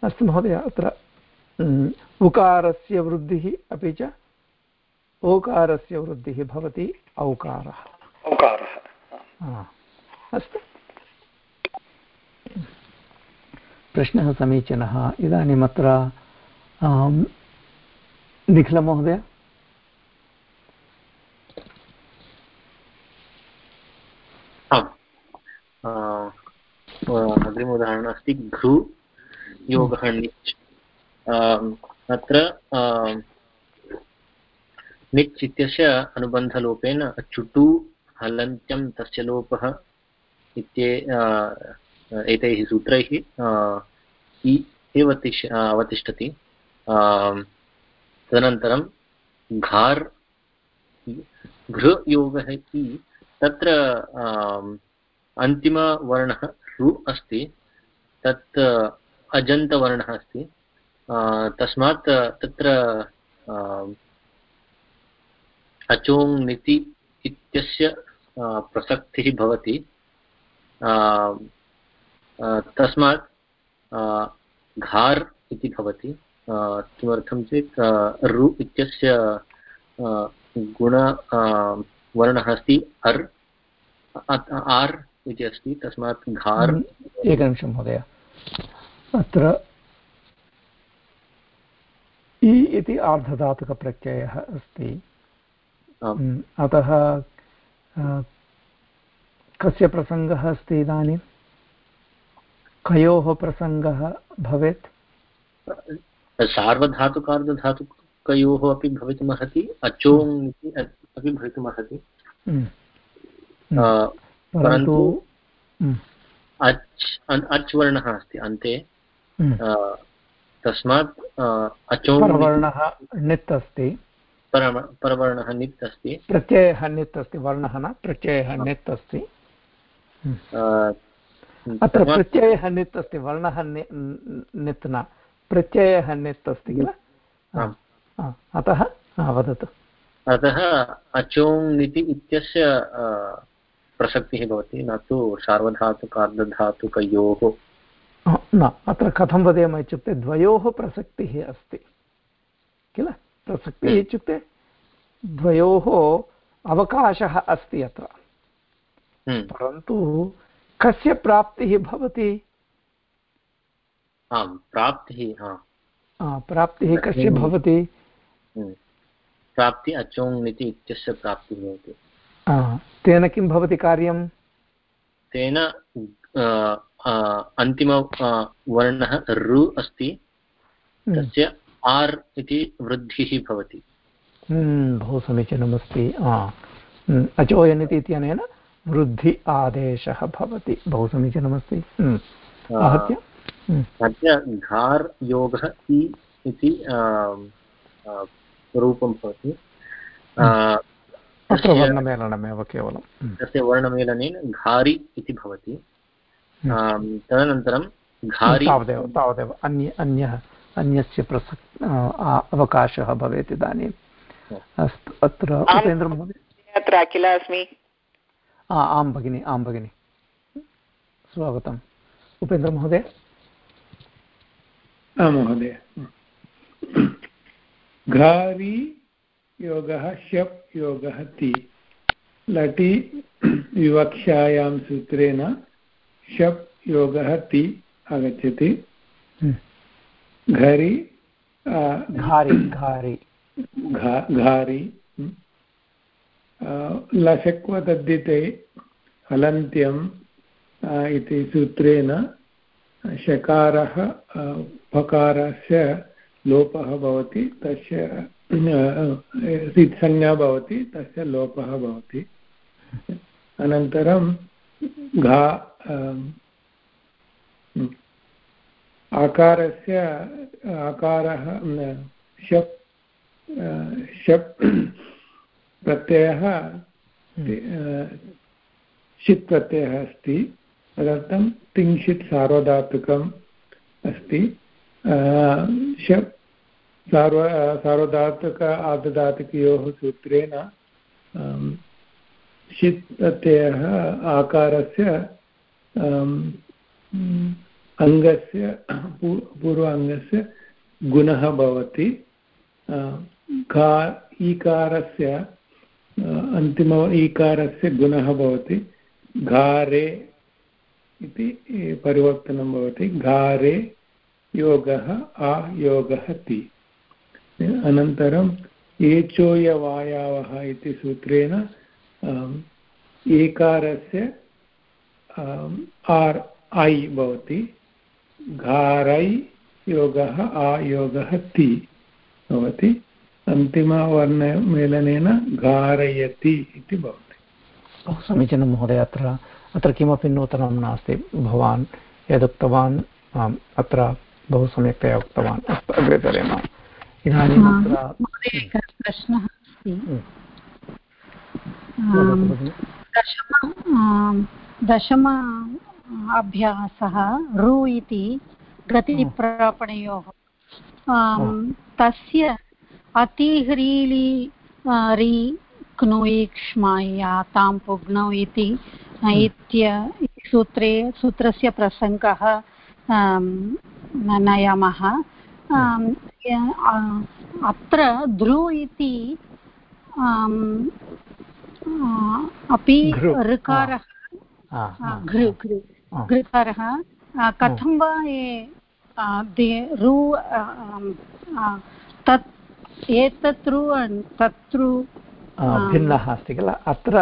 अस्तु महोदय अत्र उकारस्य वृद्धिः अपि च ओकारस्य वृद्धिः भवति औकारः। औकारः। अस्तु। प्रश्नः समीचीनः। इदानीमत्र निखिलमहोदय अग्रिम उदाहरणम् अस्ति घृ योगः निच् अत्र निच् इत्यस्य अनुबन्धलोपेन चुटु, हलन्त्यं तस्य लोपः इत्ये एतैः सूत्रैः एव अवतिष्ठति। तदनन्तरं घार् घृयोगः इति, तत्र अन्तिमवर्णः रु अस्ति, तत् अजन्तवर्णः अस्ति। तस्मात्, तत्र अचोङ् निति इत्यस्य प्रसक्तिः भवति। तस्मात् घार् इति भवति। किमर्थं चेत् रु इत्यस्य गुण वर्णः अस्ति। अर् आर् इति अस्ति तस्मात् घार् एकनिमिषं महोदय। अत्र इ इति आर्धधातुकप्रत्ययः अस्ति। अतः कस्य प्रसङ्गः अस्ति इदानीं? कयोः प्रसङ्गः भवेत्? सार्वधातुकार्धधातुकयोः अपि भवितुमर्हति अचोङ् इति अपि भवितुमर्हति। परन्तु हम्म। अच् अच् वर्णः अस्ति अन्ते। तस्मात् अचोङ् परवर्णः णित् अस्ति। परवर्णः नित् अस्ति। प्रत्ययः नित् अस्ति। वर्णः न प्रत्ययः नित् अस्ति। अत्र प्रत्ययः नित् अस्ति वर्णः नित् न। प्रत्ययः नित् अस्ति किल? अतः वदतु। अतः अचोङ् इति इत्यस्य प्रसक्तिः भवति न तु सार्वधातुकार्धधातुकयोः। न अत्र कथं वदेम इत्युक्ते द्वयोः प्रसक्तिः अस्ति। किल? प्रसक्तिः हम्म। इत्युक्ते द्वयोः अवकाशः अस्ति अत्र। हम्म। परन्तु कस्य प्राप्तिः भवति? आम् प्राप्तिः प्राप्तिः कस्य भवति? हम्म। प्राप्ति अचोङ् इति इत्यस्य प्राप्तिः भवति। तेन किं भवति कार्यं? तेन अन्तिम वर्णः ऋ अस्ति। हम्म। तस्य आर् इति वृद्धिः भवति। हम्म, बहु समीचीनमस्ति। अचोयन् इति इत्यनेन वृद्धि आदेशः भवति। बहु समीचीनमस्ति। आहत्य? अद्य घार् योगः इ इति रूपं भवति। तत्र वर्णमेलनमेव केवलं। तस्य वर्णमेलनेन घारि इति भवति। तदनन्तरं घारि तावदेव तावदेव अन्य अन्यः अन्यस्य प्रसक् अवकाशः भवेत् इदानीम् अस्तु अत्र उपेन्द्रमहोदय अत्र अखिल अस्मि। आं भगिनि आं भगिनि। स्वागतम्। उपेन्द्रमहोदय महोदय। घारी योगः शप् योगः ति। लटि विवक्षायां सूत्रेण शप् योगः ति आगच्छति। घरि घारि घारि। घारि। लशक्वतद्धिते हलन्त्यम् इति सूत्रेण शकारः पकारस्य लोपः भवति तस्य संज्ञा भवति तस्य लोपः भवति। अनन्तरं घा आकारस्य आकारः शप् शप् प्रत्ययः षित् प्रत्ययः अस्ति। तदर्थं तिङ्षित् सार्वधातुकम् अस्ति। शप् सार्व सार्वधातुक आर्धधातुकयोः सूत्रेण षित् प्रत्ययः आकारस्य अङ्गस्य पूर्व अङ्गस्य गुणः भवति। घा ईकारस्य अन्तिम ईकारस्य गुणः भवति। घारे इति परिवर्तनं भवति। घारे योगः आयोगः ति। अनन्तरम् एचोयवायावः इति सूत्रेण एकारस्य आर्, ऐ भवति। घारै योगः आयोगः ति भवति। अन्तिमवर्णमेलनेन घारयति इति भवति। बहु समीचीनं महोदय, अत्र अत्र किमपि नूतनं नास्ति। भवान् यदुक्तवान् अत्र बहु सम्यक्तया उक्तवान्। अग्रे तरेम इदानीम् एकः प्रश्नः अस्ति। दशम दशम अभ्यासः रु इति गतिप्रापणयोः तस्य अतिह्रीलि रि क्नुयिक्ष्माया तां पुग्नौ इति इत्य सूत्रे सूत्रस्य प्रसङ्गः नयामः। अत्र ध्रु इति अपि ऋकारः घृ घृ घृकारः कथं वा ये रु तत् एतत् रु तत्रु भिन्नः अस्ति किल? अत्र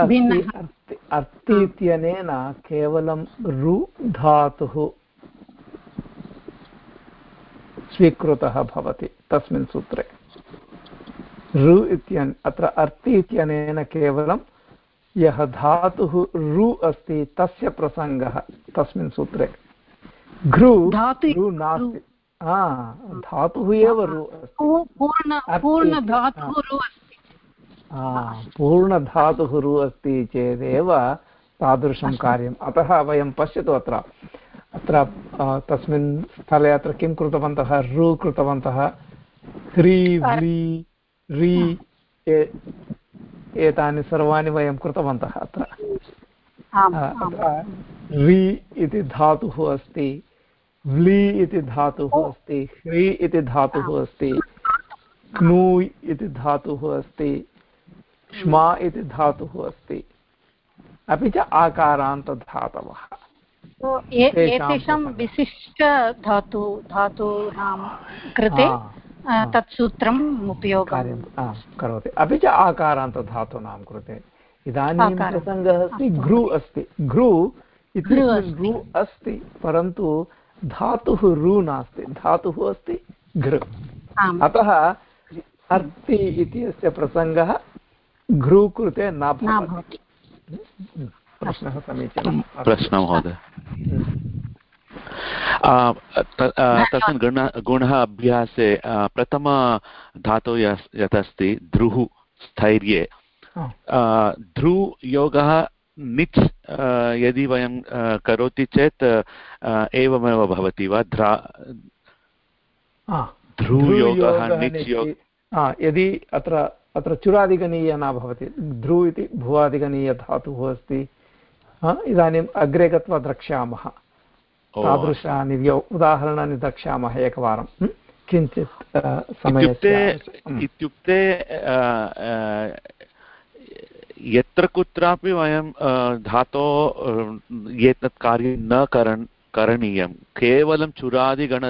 अर्ति इत्यनेन केवलं रु धातुः स्वीकृतः भवति तस्मिन् सूत्रे। रु इत्यन् अत्र अर्ति इत्यनेन केवलं यः धातुः रु अस्ति तस्य प्रसङ्गः तस्मिन् सूत्रे। घृ रु नास्ति। धातुः एव रु पूर्णधातुः रु अस्ति चेदेव तादृशं कार्यम्। अतः वयं पश्यतु अत्र। अत्र तस्मिन् स्थले अत्र किं कृतवन्तः? रु कृतवन्तः। ह्री व्री री एतानि सर्वाणि वयं कृतवन्तः अत्र। रि इति धातुः अस्ति व्लि इति धातुः अस्ति ह्री इति धातुः अस्ति क्नु इति धातुः अस्ति क्ष्मा इति धातुः अस्ति। अपि च आकारान्तधातवः। एतेषां विशिष्टधातु धातूनां कृते तत् सूत्रम् उपयोगं करोति। अपि च आकारान्तधातूनां कृते। इदानीं प्रसङ्गः अस्ति घृ अस्ति। घृ इत्यस्मिन् रु अस्ति। परन्तु धातुः रु नास्ति। धातुः अस्ति घृ अतः अर्ति इत्यस्य प्रसङ्गः घृ कृते न भवति। प्रश्नः समीचीनः प्रश्नः महोदय। तस्मिन् गुण गुणः अभ्यासे प्रथम धातु यत् अस्ति ध्रुः स्थैर्ये। ध्रु योगः निच् यदि वयं करोति चेत् एवमेव भवति वा? ध्रा ध्रुयोगः निच् योग। यदि अत्र अत्र चुरादिगणीय न भवति ध्रु इति भुवादिगणीयधातुः अस्ति इदानीम् अग्रे गत्वा द्रक्ष्यामः तादृशानि उदाहरणानि द्रक्ष्यामः एकवारं किञ्चित् समयस्य इत्युक्ते यत्र कुत्रापि वयं धातो एतत् कार्यं न करन् करणीयं केवलं चुरादिगण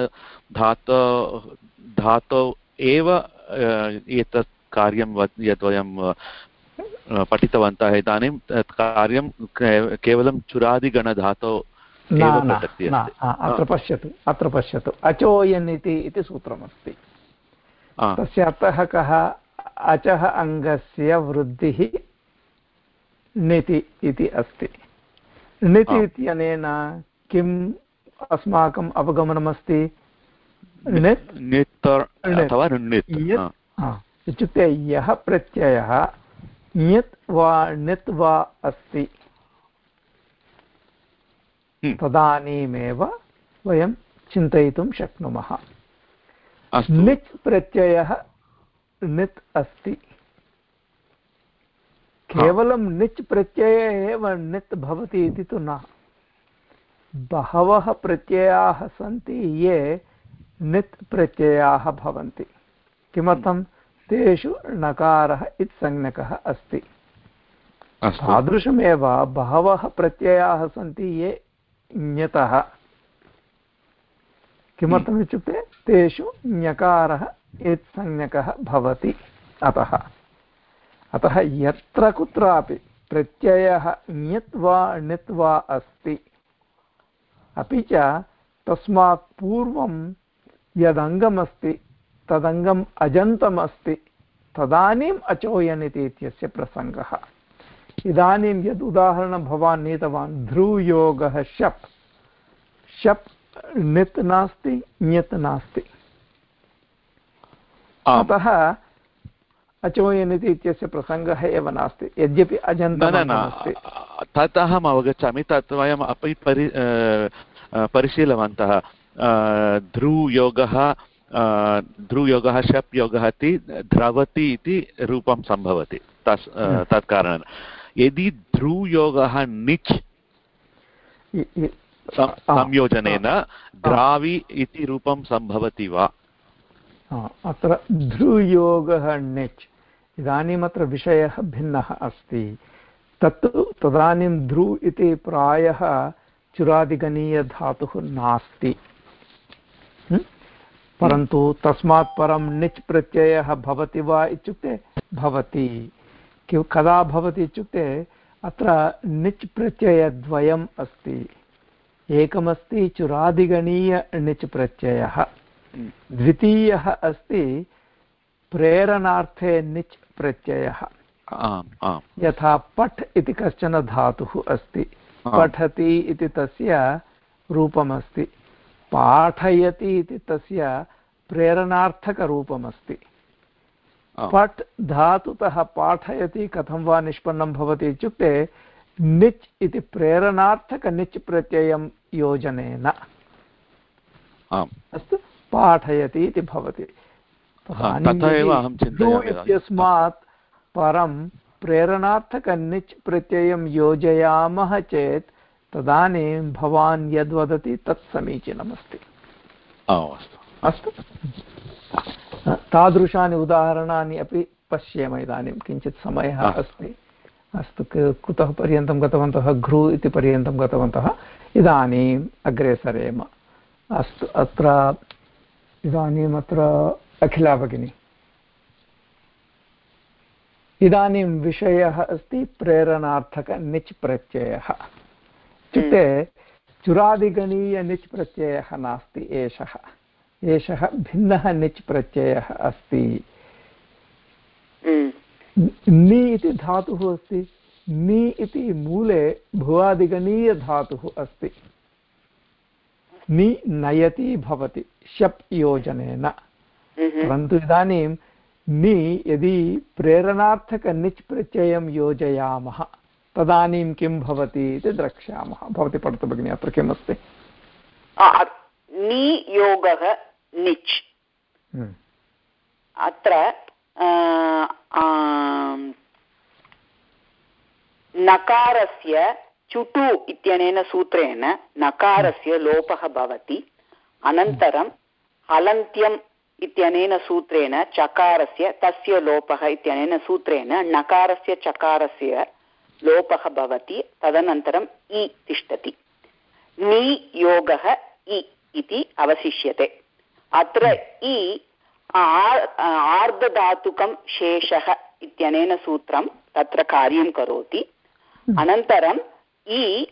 धातो धातौ एव एतत् कार्यं यद् वयं पठितवन्तः इदानीं कार्यं केवलं चुरादिगणधातौ अत्र पश्यतु अत्र पश्यतु अचोयन् इति इति सूत्रमस्ति। तस्य अर्थः कः? अचः अङ्गस्य वृद्धिः निति इति अस्ति। निति इत्यनेन किम् अस्माकम् अवगमनमस्ति? इत्युक्ते यः प्रत्ययः ञत् वा णित् वा अस्ति। हम्म। तदानीमेव वयं चिन्तयितुं शक्नुमः। निच् प्रत्ययः नित् अस्ति। केवलं निच् प्रत्यये एव नित् भवति इति तु न। बहवः प्रत्ययाः सन्ति ये नित् प्रत्ययाः भवन्ति। किमर्थं तेषु नकारः इत्संज्ञकः अस्ति। तादृशमेव बहवः प्रत्ययाः सन्ति ये ञतः किमर्थम् इत्युक्ते तेषु ञकारः एत्संज्ञकः भवति। अतः अतः यत्र कुत्रापि प्रत्ययः ञत् वा णित् वा अस्ति। अपि च तस्मात् पूर्वं यदङ्गमस्ति तदङ्गम् अजन्तम् अस्ति तदानीम् अचोयन् इति इत्यस्य प्रसङ्गः। इदानीं यद् उदाहरणं भवान् नीतवान् ध्रुवयोगः शप्। शप् णित् नास्ति ञत् नास्ति। अतः अचोयन् इति इत्यस्य प्रसङ्गः एव नास्ति। यद्यपि अजन्तमस्ति। तत् अहम् अवगच्छामि तत् वयम् अपि परि परिशीलवन्तः। ध्रुयोगः ध्रुयोगः शप् योगः इति द्रवति इति रूपं सम्भवति तस् तत् कारणात् यदि ध्रुयोगः निच् संयोजनेन द्रावि इति रूपं सम्भवति वा? अत्र ध्रुयोगः निच् इदानीम् अत्र विषयः भिन्नः अस्ति। तत्तु तदानीं ध्रु इति प्रायः चुरादिगणीयधातुः नास्ति। परन्तु तस्मात् परं निच् प्रत्ययः भवति वा इत्युक्ते भवति। किं कदा भवति इत्युक्ते अत्र निच् प्रत्ययद्वयम् अस्ति। एकमस्ति चुरादिगणीय निच् प्रत्ययः द्वितीयः अस्ति प्रेरणार्थे निच् प्रत्ययः यथा पठ् इति कश्चन धातुः अस्ति। पठति इति तस्य रूपमस्ति। पाठयति इति तस्य प्रेरणार्थकरूपमस्ति। पट् धातुतः पाठयति कथं वा निष्पन्नं भवति इत्युक्ते निच् इति प्रेरणार्थकनिच् प्रत्ययं योजनेन। अस्तु पाठयति इति भवति। इत्यस्मात् परं प्रेरणार्थकनिच् प्रत्ययं योजयामः चेत् तदानीं भवान् यद्वदति तत् समीचीनमस्ति अस्तु तादृशानि उदाहरणानि अपि पश्येम इदानीं किञ्चित् समयः अस्ति अस्तु कुतः पर्यन्तं गतवन्तः घ्रू इति पर्यन्तं गतवन्तः इदानीम् अग्रे सरेम अस्तु अत्र इदानीम् अत्र अखिला भगिनी इदानीं विषयः अस्ति प्रेरणार्थक निच् प्रत्ययः इत्युक्ते चुरादिगणीय निच् प्रत्ययः नास्ति एषः। एषः भिन्नः निच् प्रत्ययः अस्ति नि इति धातुः अस्ति नि इति मूले भुवादिगणीयधातुः अस्ति। नि नयति भवति शप् योजनेन। परन्तु इदानीं नि यदि प्रेरणार्थकनिच् प्रत्ययं योजयामः तदानीं किं भवति इति द्रक्ष्यामः। भवती पठतु भगिनि अत्र किमस्ति? नियोगः निच्। हम्म। अत्र नकारस्य चुटु इत्यनेन सूत्रेण नकारस्य लोपः भवति। अनन्तरं हलन्त्यम् इत्यनेन सूत्रेण चकारस्य तस्य लोपः इत्यनेन सूत्रेण नकारस्य चकारस्य लोपः भवति तदनन्तरम् इ तिष्ठति। नियोगः इ इति अवशिष्यते। अत्र इ आर्धधातुकं शेषः इत्यनेन सूत्रं तत्र कार्यं करोति। हम्म। अनन्तरम् इ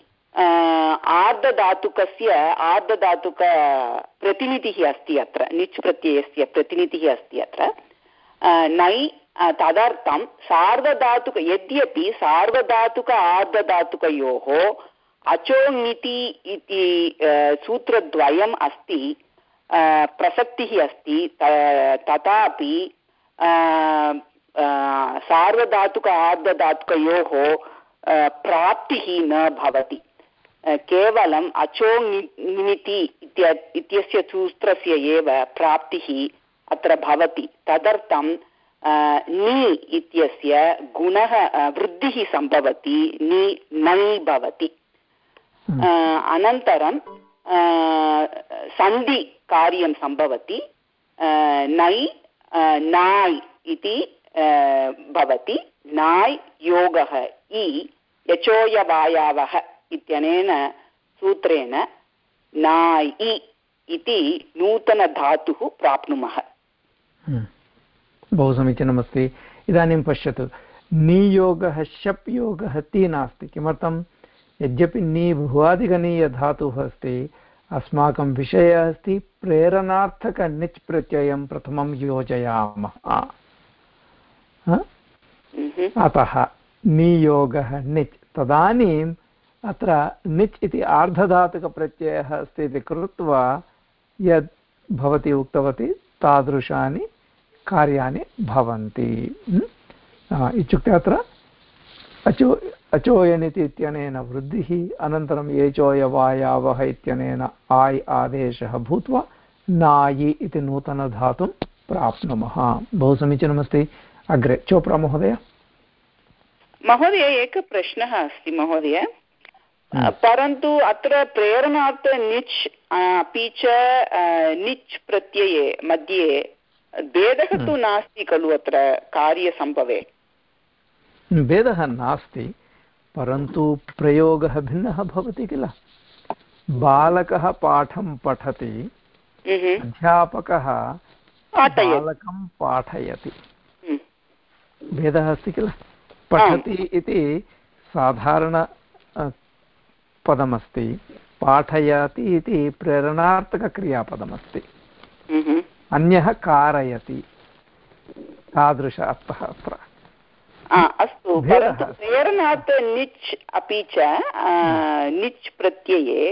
आर्धधातुकस्य आर्धधातुकप्रतिनिधिः अस्ति अत्र निच् प्रत्ययस्य प्रतिनिधिः अस्ति अत्र। नै तदर्थं सार्वधातुक, यद्यपि सार्वधातुक आर्धधातुकयोः अचोङिति इति सूत्रद्वयम् अस्ति प्रसक्तिः अस्ति तथापि सार्वधातुक आर्धधातुकयोः प्राप्तिः न भवति। केवलम् अचोङिति इत्यस्य सूत्रस्य एव प्राप्तिः अत्र भवति। तदर्थं नि इत्यस्य गुणः वृद्धिः सम्भवति नि नै भवति हम्म। अनन्तरं सन्धिकार्यं सम्भवति नै नाय् इति भवति नाय् योगः इ यचोयवायावः इत्यनेन सूत्रेण नाय् इ इति नूतनधातुः प्राप्नुमः हम्म। बहु समीचीनमस्ति इदानीं पश्यतु। नियोगः शप् योगः ति नास्ति। किमर्थं? यद्यपि नि भुवादिगणीयधातुः अस्ति अस्माकं विषयः अस्ति प्रेरणार्थकनिच् प्रत्ययं प्रथमं योजयामः। अतः नियोगः निच्। तदानीम् अत्र निच् इति आर्धधातुकप्रत्ययः अस्ति इति कृत्वा यद् भवती उक्तवती तादृशानि कार्याणि भवन्ति। इत्युक्ते अत्र अचो अचोयनिति इत्यनेन वृद्धिः अनन्तरं येचोयवायावः इत्यनेन आय् आदेशः भूत्वा नायि इति नूतनधातुं प्राप्नुमः। बहु समीचीनमस्ति। अग्रे चोप्रा महोदय। महोदय एकः प्रश्नः अस्ति महोदय। परन्तु अत्र प्रेरणार्थ निच् अपि च निच् प्रत्यये मध्ये भेदः तु हम्म। नास्ति खलु अत्र कार्यसम्भवे। भेदः नास्ति परन्तु प्रयोगः भिन्नः भवति किल? बालकः पाठं पठति हम्म। अध्यापकः बालकं पाठयति। भेदः अस्ति किल? पठति इति साधारण पदमस्ति पाठयति इति प्रेरणार्थकक्रियापदमस्ति। अन्यः कारयति। तादृश अर्थः अत्र। अस्तु परन्तु प्रेरणात् निच् अपि च निच् प्रत्यये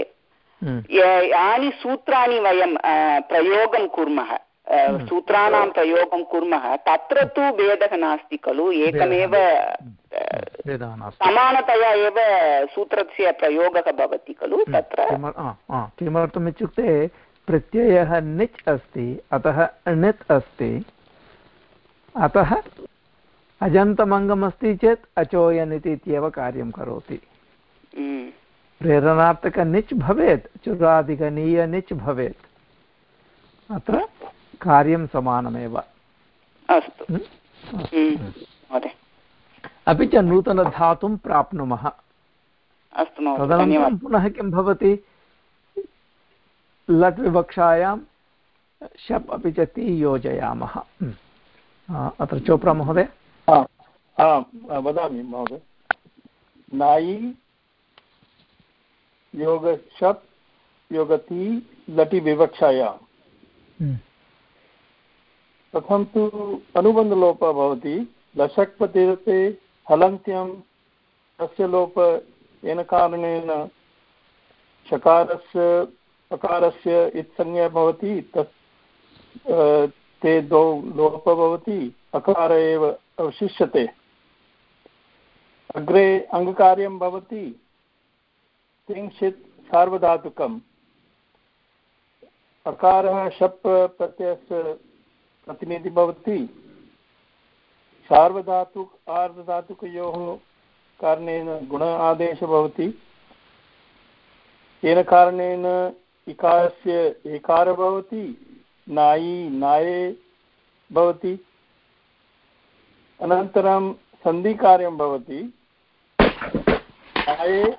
यानि सूत्राणि वयं प्रयोगं कुर्मः हम्म। सूत्राणां प्रयोगं कुर्मः तत्र तु भेदः नास्ति खलु एकमेव समानतया एव सूत्रस्य प्रयोगः भवति खलु हम्म। तत्र। किमर्थम् इत्युक्ते प्रत्ययः निच् अस्ति अतः णित् अस्ति। अतः अजन्तमङ्गमस्ति चेत् अचोयनिति इत्येव कार्यं करोति। हम्म। प्रेरणार्थकनिच् भवेत् चुरादिकनीयनिच् भवेत्। अत्र कार्यं समानमेव। अस्तु। हम्म, अपि च नूतनधातुं प्राप्नुमः। तदनन्तरं पुनः किं भवति? लट् विवक्षायां शप् अपि च ति योजयामः हम्म। अत्र चोप्रा महोदय वदामि महोदय नायि योगशप् योगति लटि विवक्षायां हम्म। प्रथम तु अनुबन्धलोपः भवति लशक् पतिरते हलन्त्यं तस्य लोप येन कारणेन शकारस्य अकारस्य इत्संज्ञा भवति, तत् ते द्वौ लोपः भवति, अकार एव अवशिष्यते। अग्रे अङ्गकार्यं भवति तिंशित् सार्वधातुकम्। अकारः शप् प्रत्ययस्य प्रतिनिधि भवति, सार्वधातुक, आर्धधातुकयोः कारणेन गुण आदेशः भवति। येन कारणेन इकारस्य एकारः भवति नायी नाये भवति। अनन्तरं सन्धिकार्यं भवति। नाये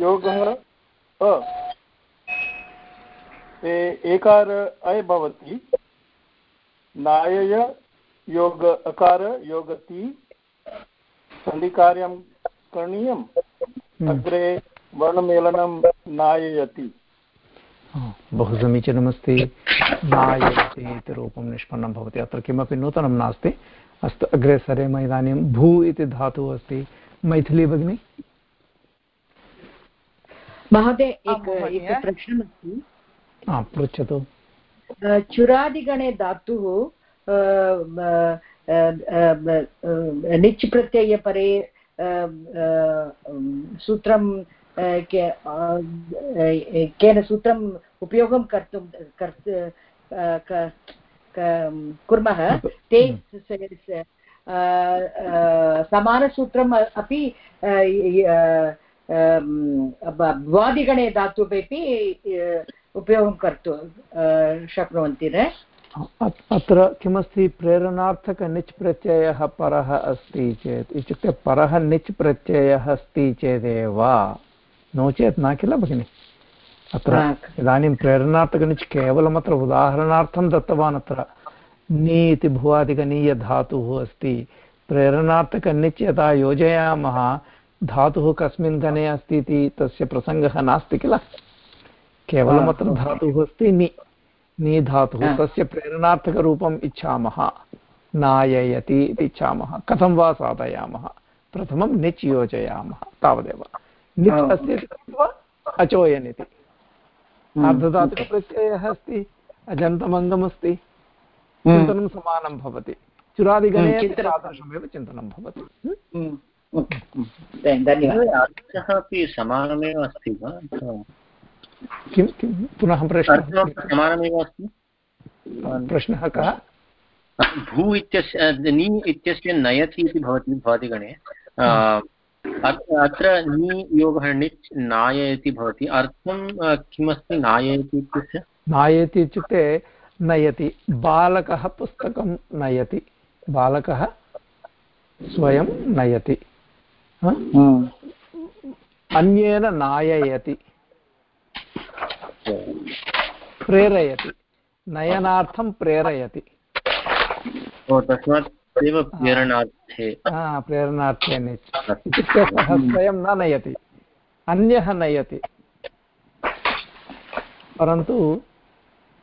योगः अ। एकार अय भवति। नायय योग अकार योगति सन्धिकार्यं करणीयम्। हम्म। अग्रे वर्णमेलनं नाययति। बहु समीचीनमस्ति नाययति इति रूपं निष्पन्नं भवति। अत्र किमपि नूतनं नास्ति। अस्तु अग्रे सरेम इदानीं भू इति धातुः अस्ति। मैथिली भगिनी? महोदय एकः प्रश्नमस्ति। पृच्छतु। चुरादिगणे धातुः निच् प्रत्ययपरे सूत्रं केन सूत्रम् उपयोगं कर्तुं कुर्मः ते समानसूत्रम् अपि भ्वादिगणे धातुपि उपयोगं कर्तुं शक्नुवन्ति न अत्र किमस्ति प्रेरणार्थक निच् प्रत्ययः परः अस्ति चेत् इत्युक्ते परः निच् प्रत्ययः अस्ति चेदेव नो चेत् न किल भगिनि अत्र इदानीं प्रेरणार्थकनिच् केवलम् अत्र उदाहरणार्थं दत्तवान् अत्र नि इति भुवादिकनीयधातुः अस्ति प्रेरणार्थकनिच् यदा योजयामः धातुः कस्मिन् गणे अस्ति इति तस्य प्रसङ्गः नास्ति किल केवलमत्र धातुः अस्ति नि नि धातुः तस्य प्रेरणार्थकरूपम् इच्छामः नाययति इति इच्छामः कथं वा साधयामः प्रथमं निच् योजयामः तावदेव निच् अस्ति कृत्वा अचोयन् इति अर्धधातुकप्रत्ययः अस्ति अजन्तमङ्गमस्ति चिन्तनं समानं भवति। चुरादिगणे तादृशमेव चिन्तनं। भवति। धन्यवादः। अपि समानमेव अस्ति वा? किं किं? पुनः प्रश्नः। समानमेव अस्ति? प्रश्नः कः? भू इत्यस्य नि इत्यस्य नयति इति भवति भवादिगणे। अत्र नि योगः णिच् नाययति भवति। अर्थं किमस्ति नाययति इत्यस्य? नायति इत्युक्ते नयति। बालकः पुस्तकं नयति। बालकः स्वयं नयति। अन्येन नाययति। प्रेरयति। नयनार्थं प्रेरयति। तस्मात् तदेव प्रेरणार्थे। प्रेरणार्थे इत्युक्ते सः स्वयं न नयति अन्यः नयति। परन्तु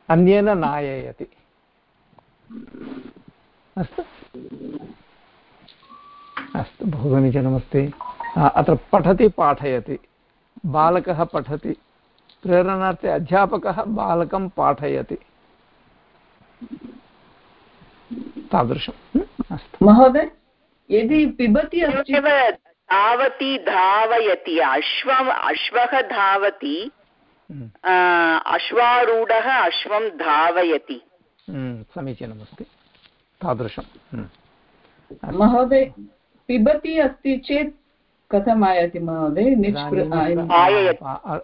अन्येन नाययति। अस्तु। अस्तु बहु समीचीनमस्ति अत्र पठति पाठयति। बालकः पठति। प्रेरणार्थे अध्यापकः बालकं पाठयति। तादृशम् अस्तु। महोदय यदि पिबति अस्ति धावति धावयति अश्वम् अश्वः धावति। अश्वारूढः अश्वं धावयति। समीचीनमस्ति। तादृशं। महोदय पिबति अस्ति चेत् कथम् आयाति महोदय?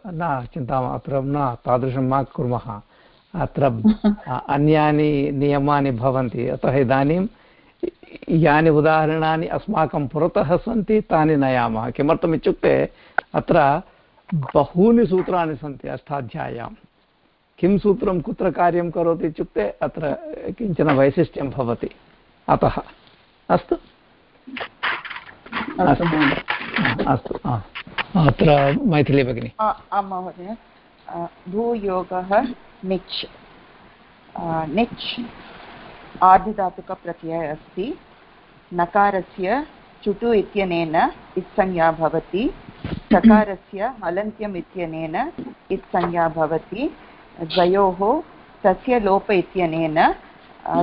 न चिन्ता अत्र न तादृशं मा कुर्मः। अत्र अन्यानि नियमानि भवन्ति। अतः इदानीं यानि उदाहरणानि अस्माकं पुरतः सन्ति, तानि नयामः। किमर्थम् इत्युक्ते अत्र बहूनि सूत्राणि सन्ति अष्टाध्याय्यां। किं सूत्रं कुत्र कार्यं करोति इत्युक्ते अत्र किंचन वैशिष्ट्यं भवति। अतः अस्तु। अस्तु। अस्तु। अत्र मैथिली भगिनी। आं महोदय। भूयोगः निच् निच् आर्धधातुकप्रत्ययः अस्ति। नकारस्य चुटु इत्यनेन इत्संज्ञा भवति। चकारस्य हलन्त्यम् इत्यनेन इत्संज्ञा भवति। द्वयोः तस्य लोप इत्यनेन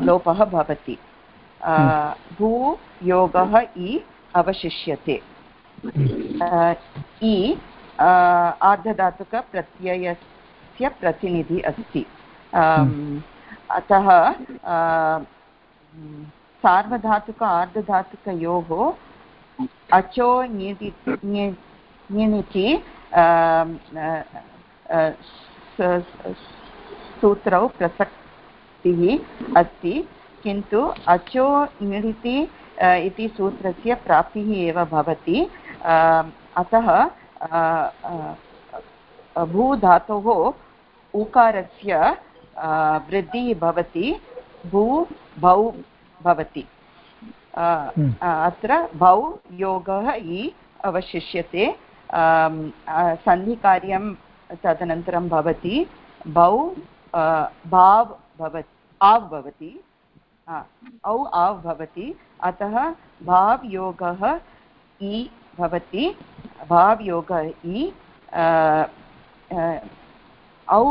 लोपः भवति। भू योगः इ अवशिष्यते। इ आर्धधातुकप्रत्ययस्य प्रतिनिधि अस्ति। अतः सार्वधातुक आर्धधातुकयोः अचो ङिति सूत्रौ प्रसक्तिः अस्ति, किन्तु अचो ङिति इति सूत्रस्य प्राप्तिः एव भवति। अतः भूधातोः ऊकारस्य वृद्धिः भवति भू भौ भवति। हम्म। अत्र भौ योगः इ अवशिष्यते। सन्धिकार्यं तदनन्तरं भवति भौ भाव् भवति आव् भवति। औ आव् भवति। अतः भाव् योगः इ भवति भाव् योगः इ औ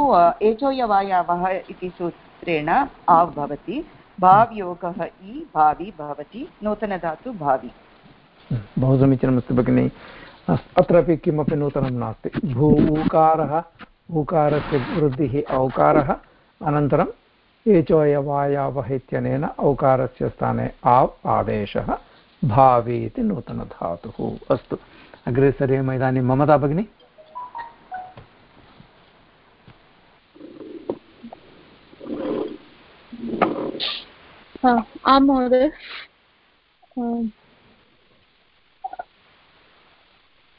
एचोयवायावः इति सूत्रेण आव् भवति भाव्योगः इ, भावि भवति, नूतनधातु भावि। बहु समीचीनमस्ति भगिनि अत्रापि किमपि नूतनं नास्ति। भू ऊकारः ऊकारस्य वृद्धिः औकारः अनन्तरम् एचोयवायावः इत्यनेन औकारस्य स्थाने आव् आदेशः। भावी इति नूतनधातुः अस्तु अग्रे सरेम इदानीं ममता भगिनि। आं महोदय।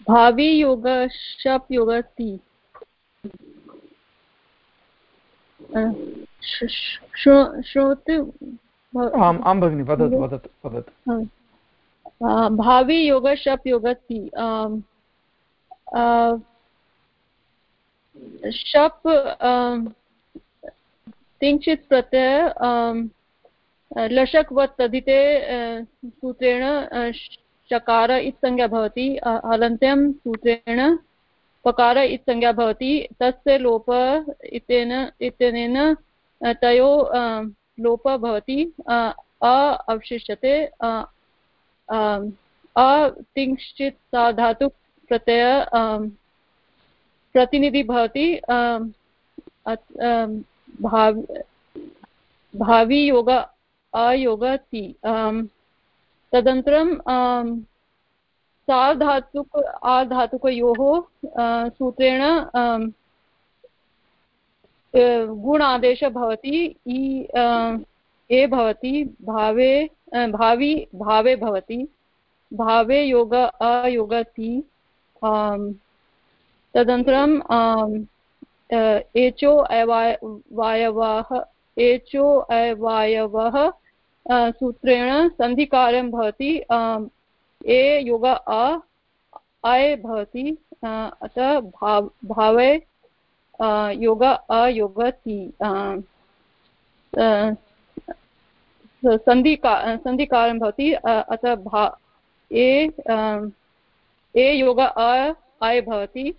भावी योग शप् योग ति श्रोतु। आम् आं भगिनि वदतु वदतु वदतु। भावी योग, शप् योग शप् किञ्चित् प्रत्यय लशक्वत् तदिते सूत्रेण चकार इत्संज्ञा भवति। हलन्त्यं सूत्रेण, पकार इत्संज्ञा भवति। तस्य लोप इत्यनेन इत्यनेन तयो लोपः भवति। अ अवशिष्यते। अतिंश्चित् सा धातु प्रत्यय प्रतिनिधि भवति भावी योग अयोग ति तदनन्तरं सार्धातुक आधातुकयोः सूत्रेण गुण आदेशः भवति ए भवति, भावे भावी, भावे भवति, भावे योग, अयोगति तदनन्तरं एचो अवायवः एचो अवायवः सूत्रेण सन्धिकार्यं भवति ए योग, अ अय भवति अतः भाव भावे योग, अयोगति सन्धिका सन्धिकारं भवति अतः भा ए ए योग अ अय भवति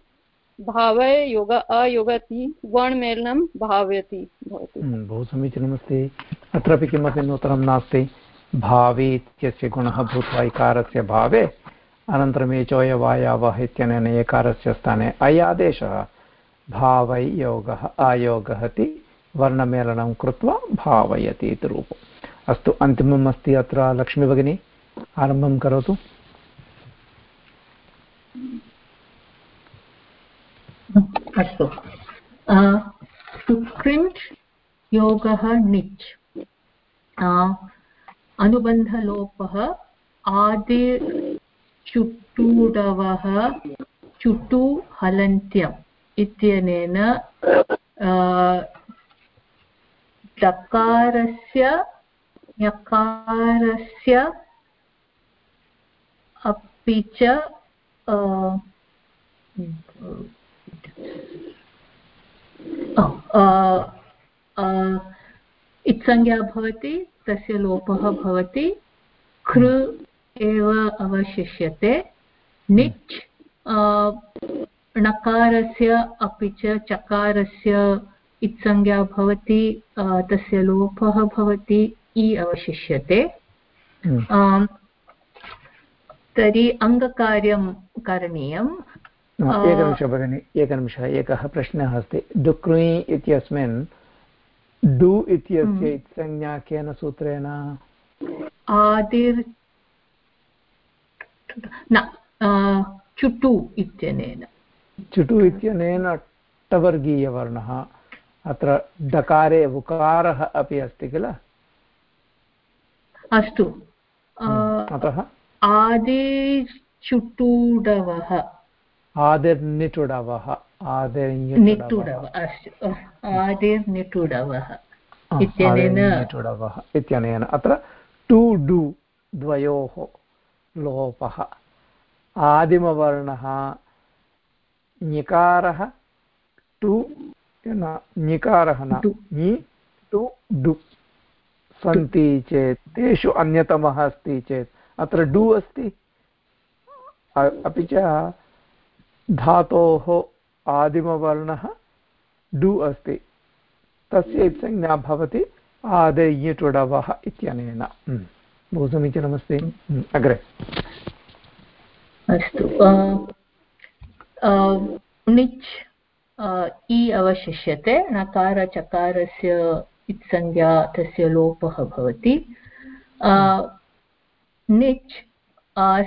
भावय योग अयोगति वर्णमेलनं भावयति हम्म, बहु समीचीनमस्ति। अत्रापि किमपि नूतनं नास्ति। भावे इत्यस्य गुणः भूत्वा इकारस्य भावे अनन्तरम् एचोयवायावः इत्यनेन एकारस्य स्थाने अयादेशः भावै योगः अयोगः इति वर्णमेलनं कृत्वा भावयति इति रूपम्। अस्तु, अन्तिमम् अस्ति अत्र लक्ष्मीभगिनी। आरम्भं करोतु। अस्तु। सुकृण्ट् योगः निच्। अनुबन्धलोपः आदिचुट्टूडवः चुटु हलन्त्यम् इत्यनेन डकारस्य यकारस्य अपि च इत्संज्ञा भवति, तस्य लोपः भवति, कृ एव अवशिष्यते, निच् णकारस्य अपि च, चकारस्य इत्संज्ञा भवति तस्य लोपः भवति इ अवशिष्यते। तर्हि अङ्गकार्यं करणीयं एकनिमिषः भगिनि एकनिमिषः एकः प्रश्नः अस्ति डुक्रुयि इत्यस्मिन् डु इत्यस्य। संज्ञा केन सूत्रेण आदिर् न चुटु इत्यनेन चुटु इत्यनेन टवर्गीयवर्णः अत्र डकारे उकारः अपि अस्ति किल अस्तु। हम्म, अतः? आदिर्चुटुडवः आदिर्निटुडवः। आदिर्निटुडव। अस्तु। आदिर्निटुडवः। इत्यनेन इत्यनेन। अत्र टु डु द्वयोः लोपः। आदिमवर्णः ञकारः टु ञकारः न ञि टु डु। सन्ति चेत्, तेषु अन्यतमः अस्ति चेत्, अत्र डु अस्ति। अपि च धातोः आदिमवर्णः डु अस्ति। तस्य संज्ञा भवति आदय्यटुडवः इत्यनेन। बहु समीचीनमस्ति अग्रे। अस्तु निच् इ अवशिष्यते नकारचकारस्य इत्संज्ञा तस्य लोपः भवति। निच्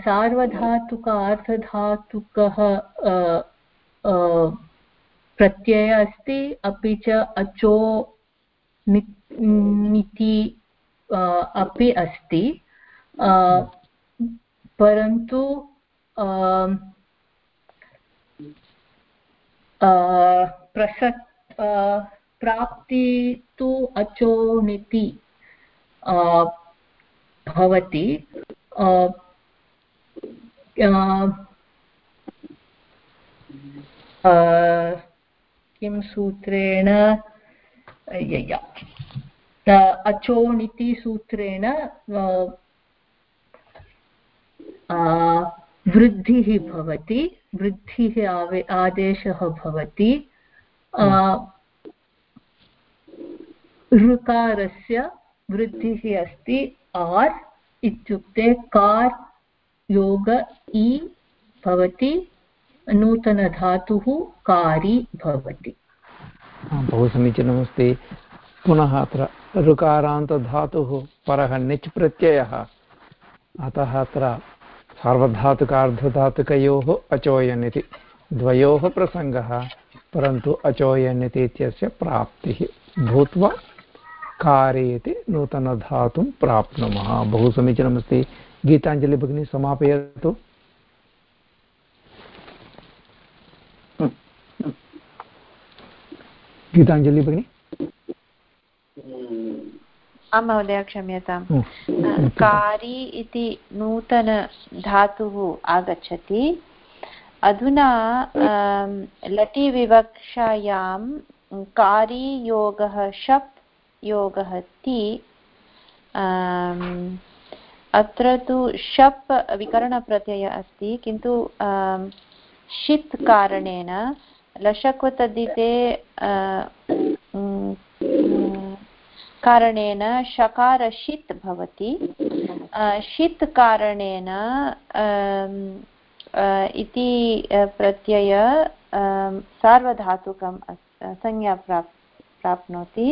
सार्वधातुक आर्धधातुकः प्रत्ययः अस्ति, अपि च अचो निति अपि अस्ति। परन्तु प्रसक् प्राप्ति तु अचोनिति भवति किं सूत्रेण अचोनिति सूत्रेण वृद्धिः भवति वृद्धिः आवे आदेशः भवति ऋकारस्य वृद्धिः अस्ति, आर् इत्युक्ते कार् योग इ भवति, नूतनधातुः कारी भवति। बहु समीचीनमस्ति। पुनः अत्र ऋकारान्तधातुः परः निच् प्रत्ययः अतः अत्र सार्वधातुकार्धधातुकयोः अचोयन् इति द्वयोः प्रसङ्गः, परन्तु अचोयन् इति इत्यस्य प्राप्तिः भूत्वा कारयति नूतनधातुं प्राप्नुमः। बहु समीचीनमस्ति। गीताञ्जलि भगिनी समापयतु। गीताञ्जलि भगिनी आं महोदय क्षम्यताम्। कारी इति नूतनधातुः आगच्छति। अधुना लटि विवक्षायां कारी शप् योगः ति अत्र तु शप् विकरणप्रत्ययः अस्ति, किन्तु षित् कारणेन लशक्वतद्धिते कारणेन शकारशित् भवति। षित् कारणेन इति प्रत्यय सार्वधातुकं संज्ञा प्राप्, प्राप्नोति।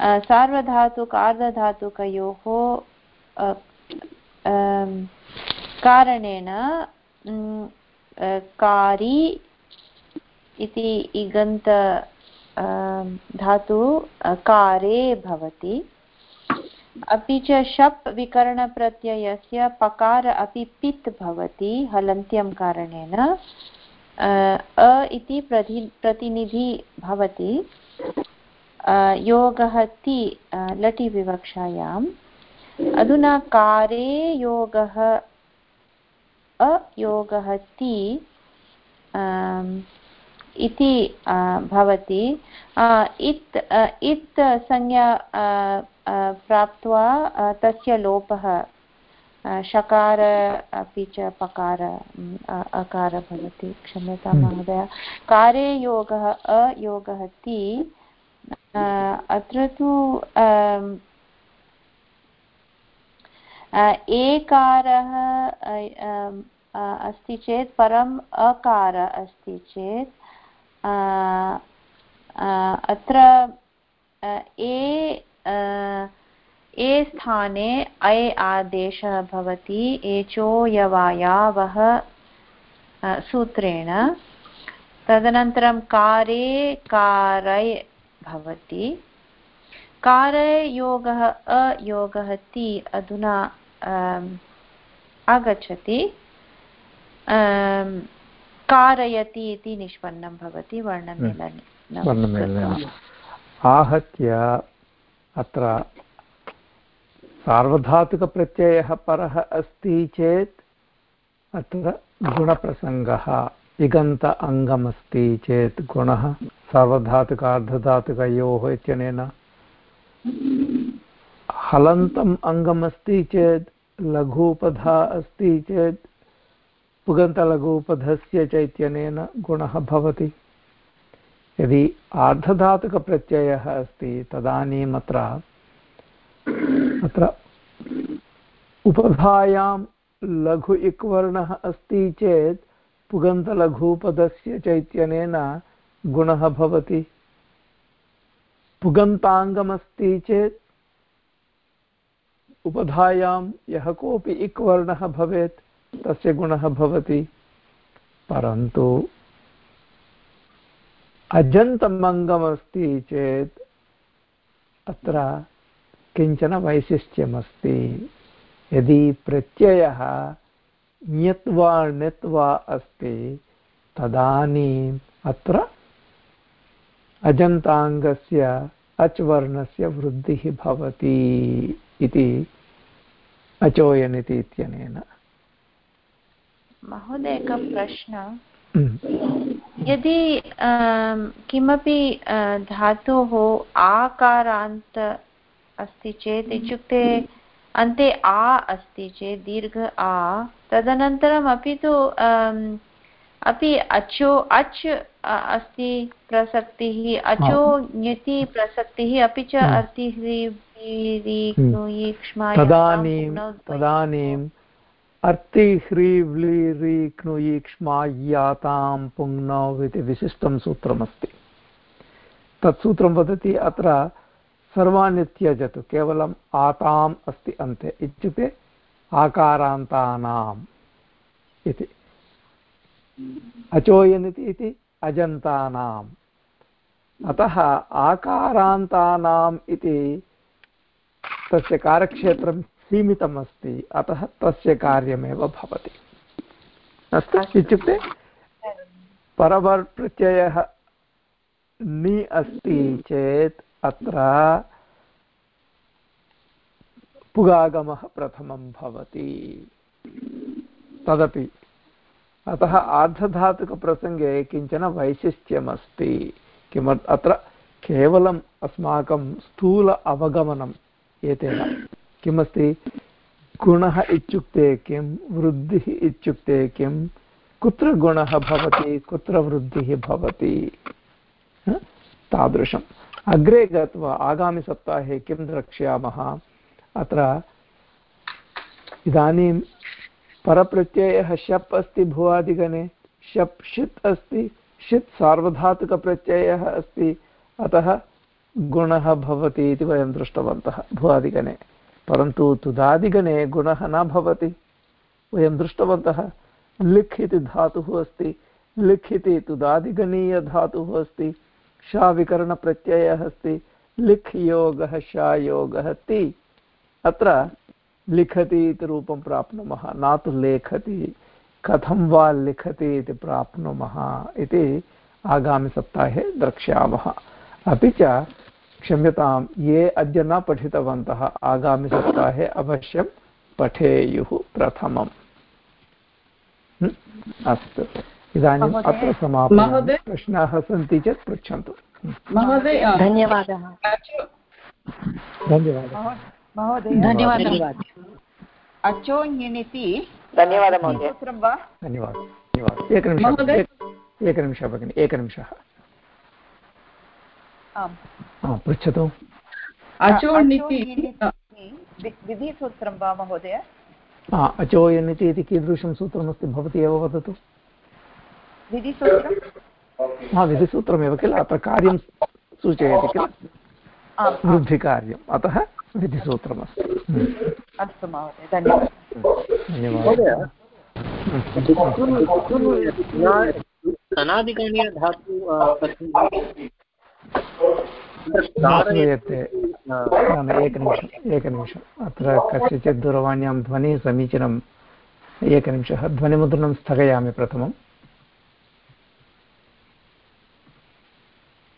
सार्वधातुक आर्धधातुकयोः कारणेन कारी इति इगन्त धातु कारे भवति। अपि च शप् विकरणप्रत्ययस्य पकार अपि पित् भवति, हलन्त्यं कारणेन। अ इति प्रति, प्रतिनिधि भवति। योगः ति लटि विवक्षायाम् अधुना कारे योगः अयोगः ति इति भवति। इत् इत् संज्ञा प्राप्त्वा तस्य लोपः शकार अपि च पकार अकार भवति। क्षम्यतां हम्म। महोदय। कारे योगः अयोगः ति अत्र तु एकारः अस्ति चेत् परम् अकार अस्ति चेत् अत्र ए ए स्थाने अय आदेशः भवति, एचो यवायावः सूत्रेण। तदनन्तरं कारे, कारय भवति। कारयोगः अयोगः ति अधुना आगच्छति। कारयति इति निष्पन्नं भवति वर्णमेलने वर्णमेलनेन आहत्य अत्र सार्वधातुकप्रत्ययः परः अस्ति चेत् अत्र गुणप्रसङ्गः। इगन्त अङ्गमस्ति चेत् गुणः सार्वधातुकार्धधातुकयोः इत्यनेन। हलन्तम् अङ्गमस्ति चेत् लघूपधा अस्ति चेत् पुगन्तलघूपधस्य चैत्यनेन गुणः भवति। यदि आर्धधातुकप्रत्ययः अस्ति तदानीम् अत्र उपधायां लघु इक्वर्णः अस्ति चेत् पुगन्तलघूपदस्य चैत्यनेन गुणः भवति। पुगन्ताङ्गमस्ति चेत् उपधायां यः कोऽपि इक्वर्णः भवेत्, तस्य गुणः भवति। परन्तु अजन्तमङ्गमस्ति चेत् अत्र किंचन वैशिष्ट्यमस्ति। यदि प्रत्ययः ञत् वा णित् वा अस्ति तदानीम् अत्र अजन्ताङ्गस्य अच् वर्णस्य वृद्धिः भवति इति अचोयन् इति इत्यनेन। महोदय एकः प्रश्नः। यदि किमपि धातोः आकारान्त अस्ति चेत् इत्युक्ते अन्ते आ अस्ति चेत् दीर्घ आ तदनन्तरम् अपि तु अपि अचो अच् अस्ति प्रसक्तिः अचो ञति प्रसक्तिः अपि च अर्तिः तदानीं तदानीम् अर्ति ह्रीव्लीरि क्ष्मायातां पुङ्नौ इति विशिष्टं सूत्रमस्ति। तत् सूत्रं वदति अत्र सर्वाणि त्यजतु केवलम् आताम् अस्ति अन्ते इत्युक्ते आकारान्तानाम् इति। अचोयनिति इति अजन्तानाम्। अतः आकारान्तानाम् इति तस्य कार्यक्षेत्रं सीमितम् अस्ति अतः तस्य कार्यमेव भवति। अस्तु। इत्युक्ते परवर् प्रत्ययः नि अस्ति चेत् अत्र पुगागमः प्रथमं भवति। तदपि। अतः आर्धधातुकप्रसङ्गे किंचन वैशिष्ट्यमस्ति। किमर् अत्र केवलम् अस्माकं स्थूल अवगमनम् एतेन। किमस्ति? गुणः इत्युक्ते किं? वृद्धिः इत्युक्ते किं? कुत्र गुणः भवति? कुत्र वृद्धिः भवति? तादृशम्। अग्रे गत्वा आगामिसप्ताहे किं द्रक्ष्यामः? अत्र इदानीं परप्रत्ययः शप् अस्ति भुवादिगणे, शप् षित् अस्ति, षित् सार्वधातुकप्रत्ययः अस्ति, अतः गुणः भवति इति वयं दृष्टवन्तः भुवादिगणे। परन्तु तुदादिगणे गुणः न भवति। वयं दृष्टवन्तः लिख् इति धातुः अस्ति लिख् इति तुदादिगणीयधातुः अस्ति, शाविकरणप्रत्ययः अस्ति लिख् योगः शायोगः ति। अत्र लिखति इति रूपं प्राप्नुमः न तु लेखति कथं वा लिखति इति प्राप्नुमः इति आगामिसप्ताहे द्रक्ष्यामः। अपि च क्षम्यतां ये अद्य न पठितवन्तः आगामिसप्ताहे अवश्यं पठेयुः प्रथमम्। अस्तु। इदानीम् अत्र समापयामि प्रश्नाः सन्ति चेत् पृच्छन्तु। महोदय धन्यवादः। धन्यवादः। धन्यवादः। अचोञ्यनिति धन्यवादः महोदय। वा? धन्यवादः। धन्यवादः। एकनिमिषः एकनिमिषः भगिनि एकनिमिषः पृच्छतु। विधिसूत्रं वा महोदय? अचोयन् इति कीदृशं सूत्रमस्ति? भवती एव वदतु। विधिसूत्रं हा विधिसूत्रमेव किल? अत्र कार्यं सूचयति किल? वृद्धिकार्यम्। अतः विधिसूत्रमस्ति अस्तु महोदय धन्यवादः श्रूयते एकनिमिषम् एकनिमिषम् अत्र कस्यचित् दूरवाण्यां ध्वनिः समीचीनम् एकनिमिषः ध्वनिमुद्रणं स्थगयामि प्रथमम्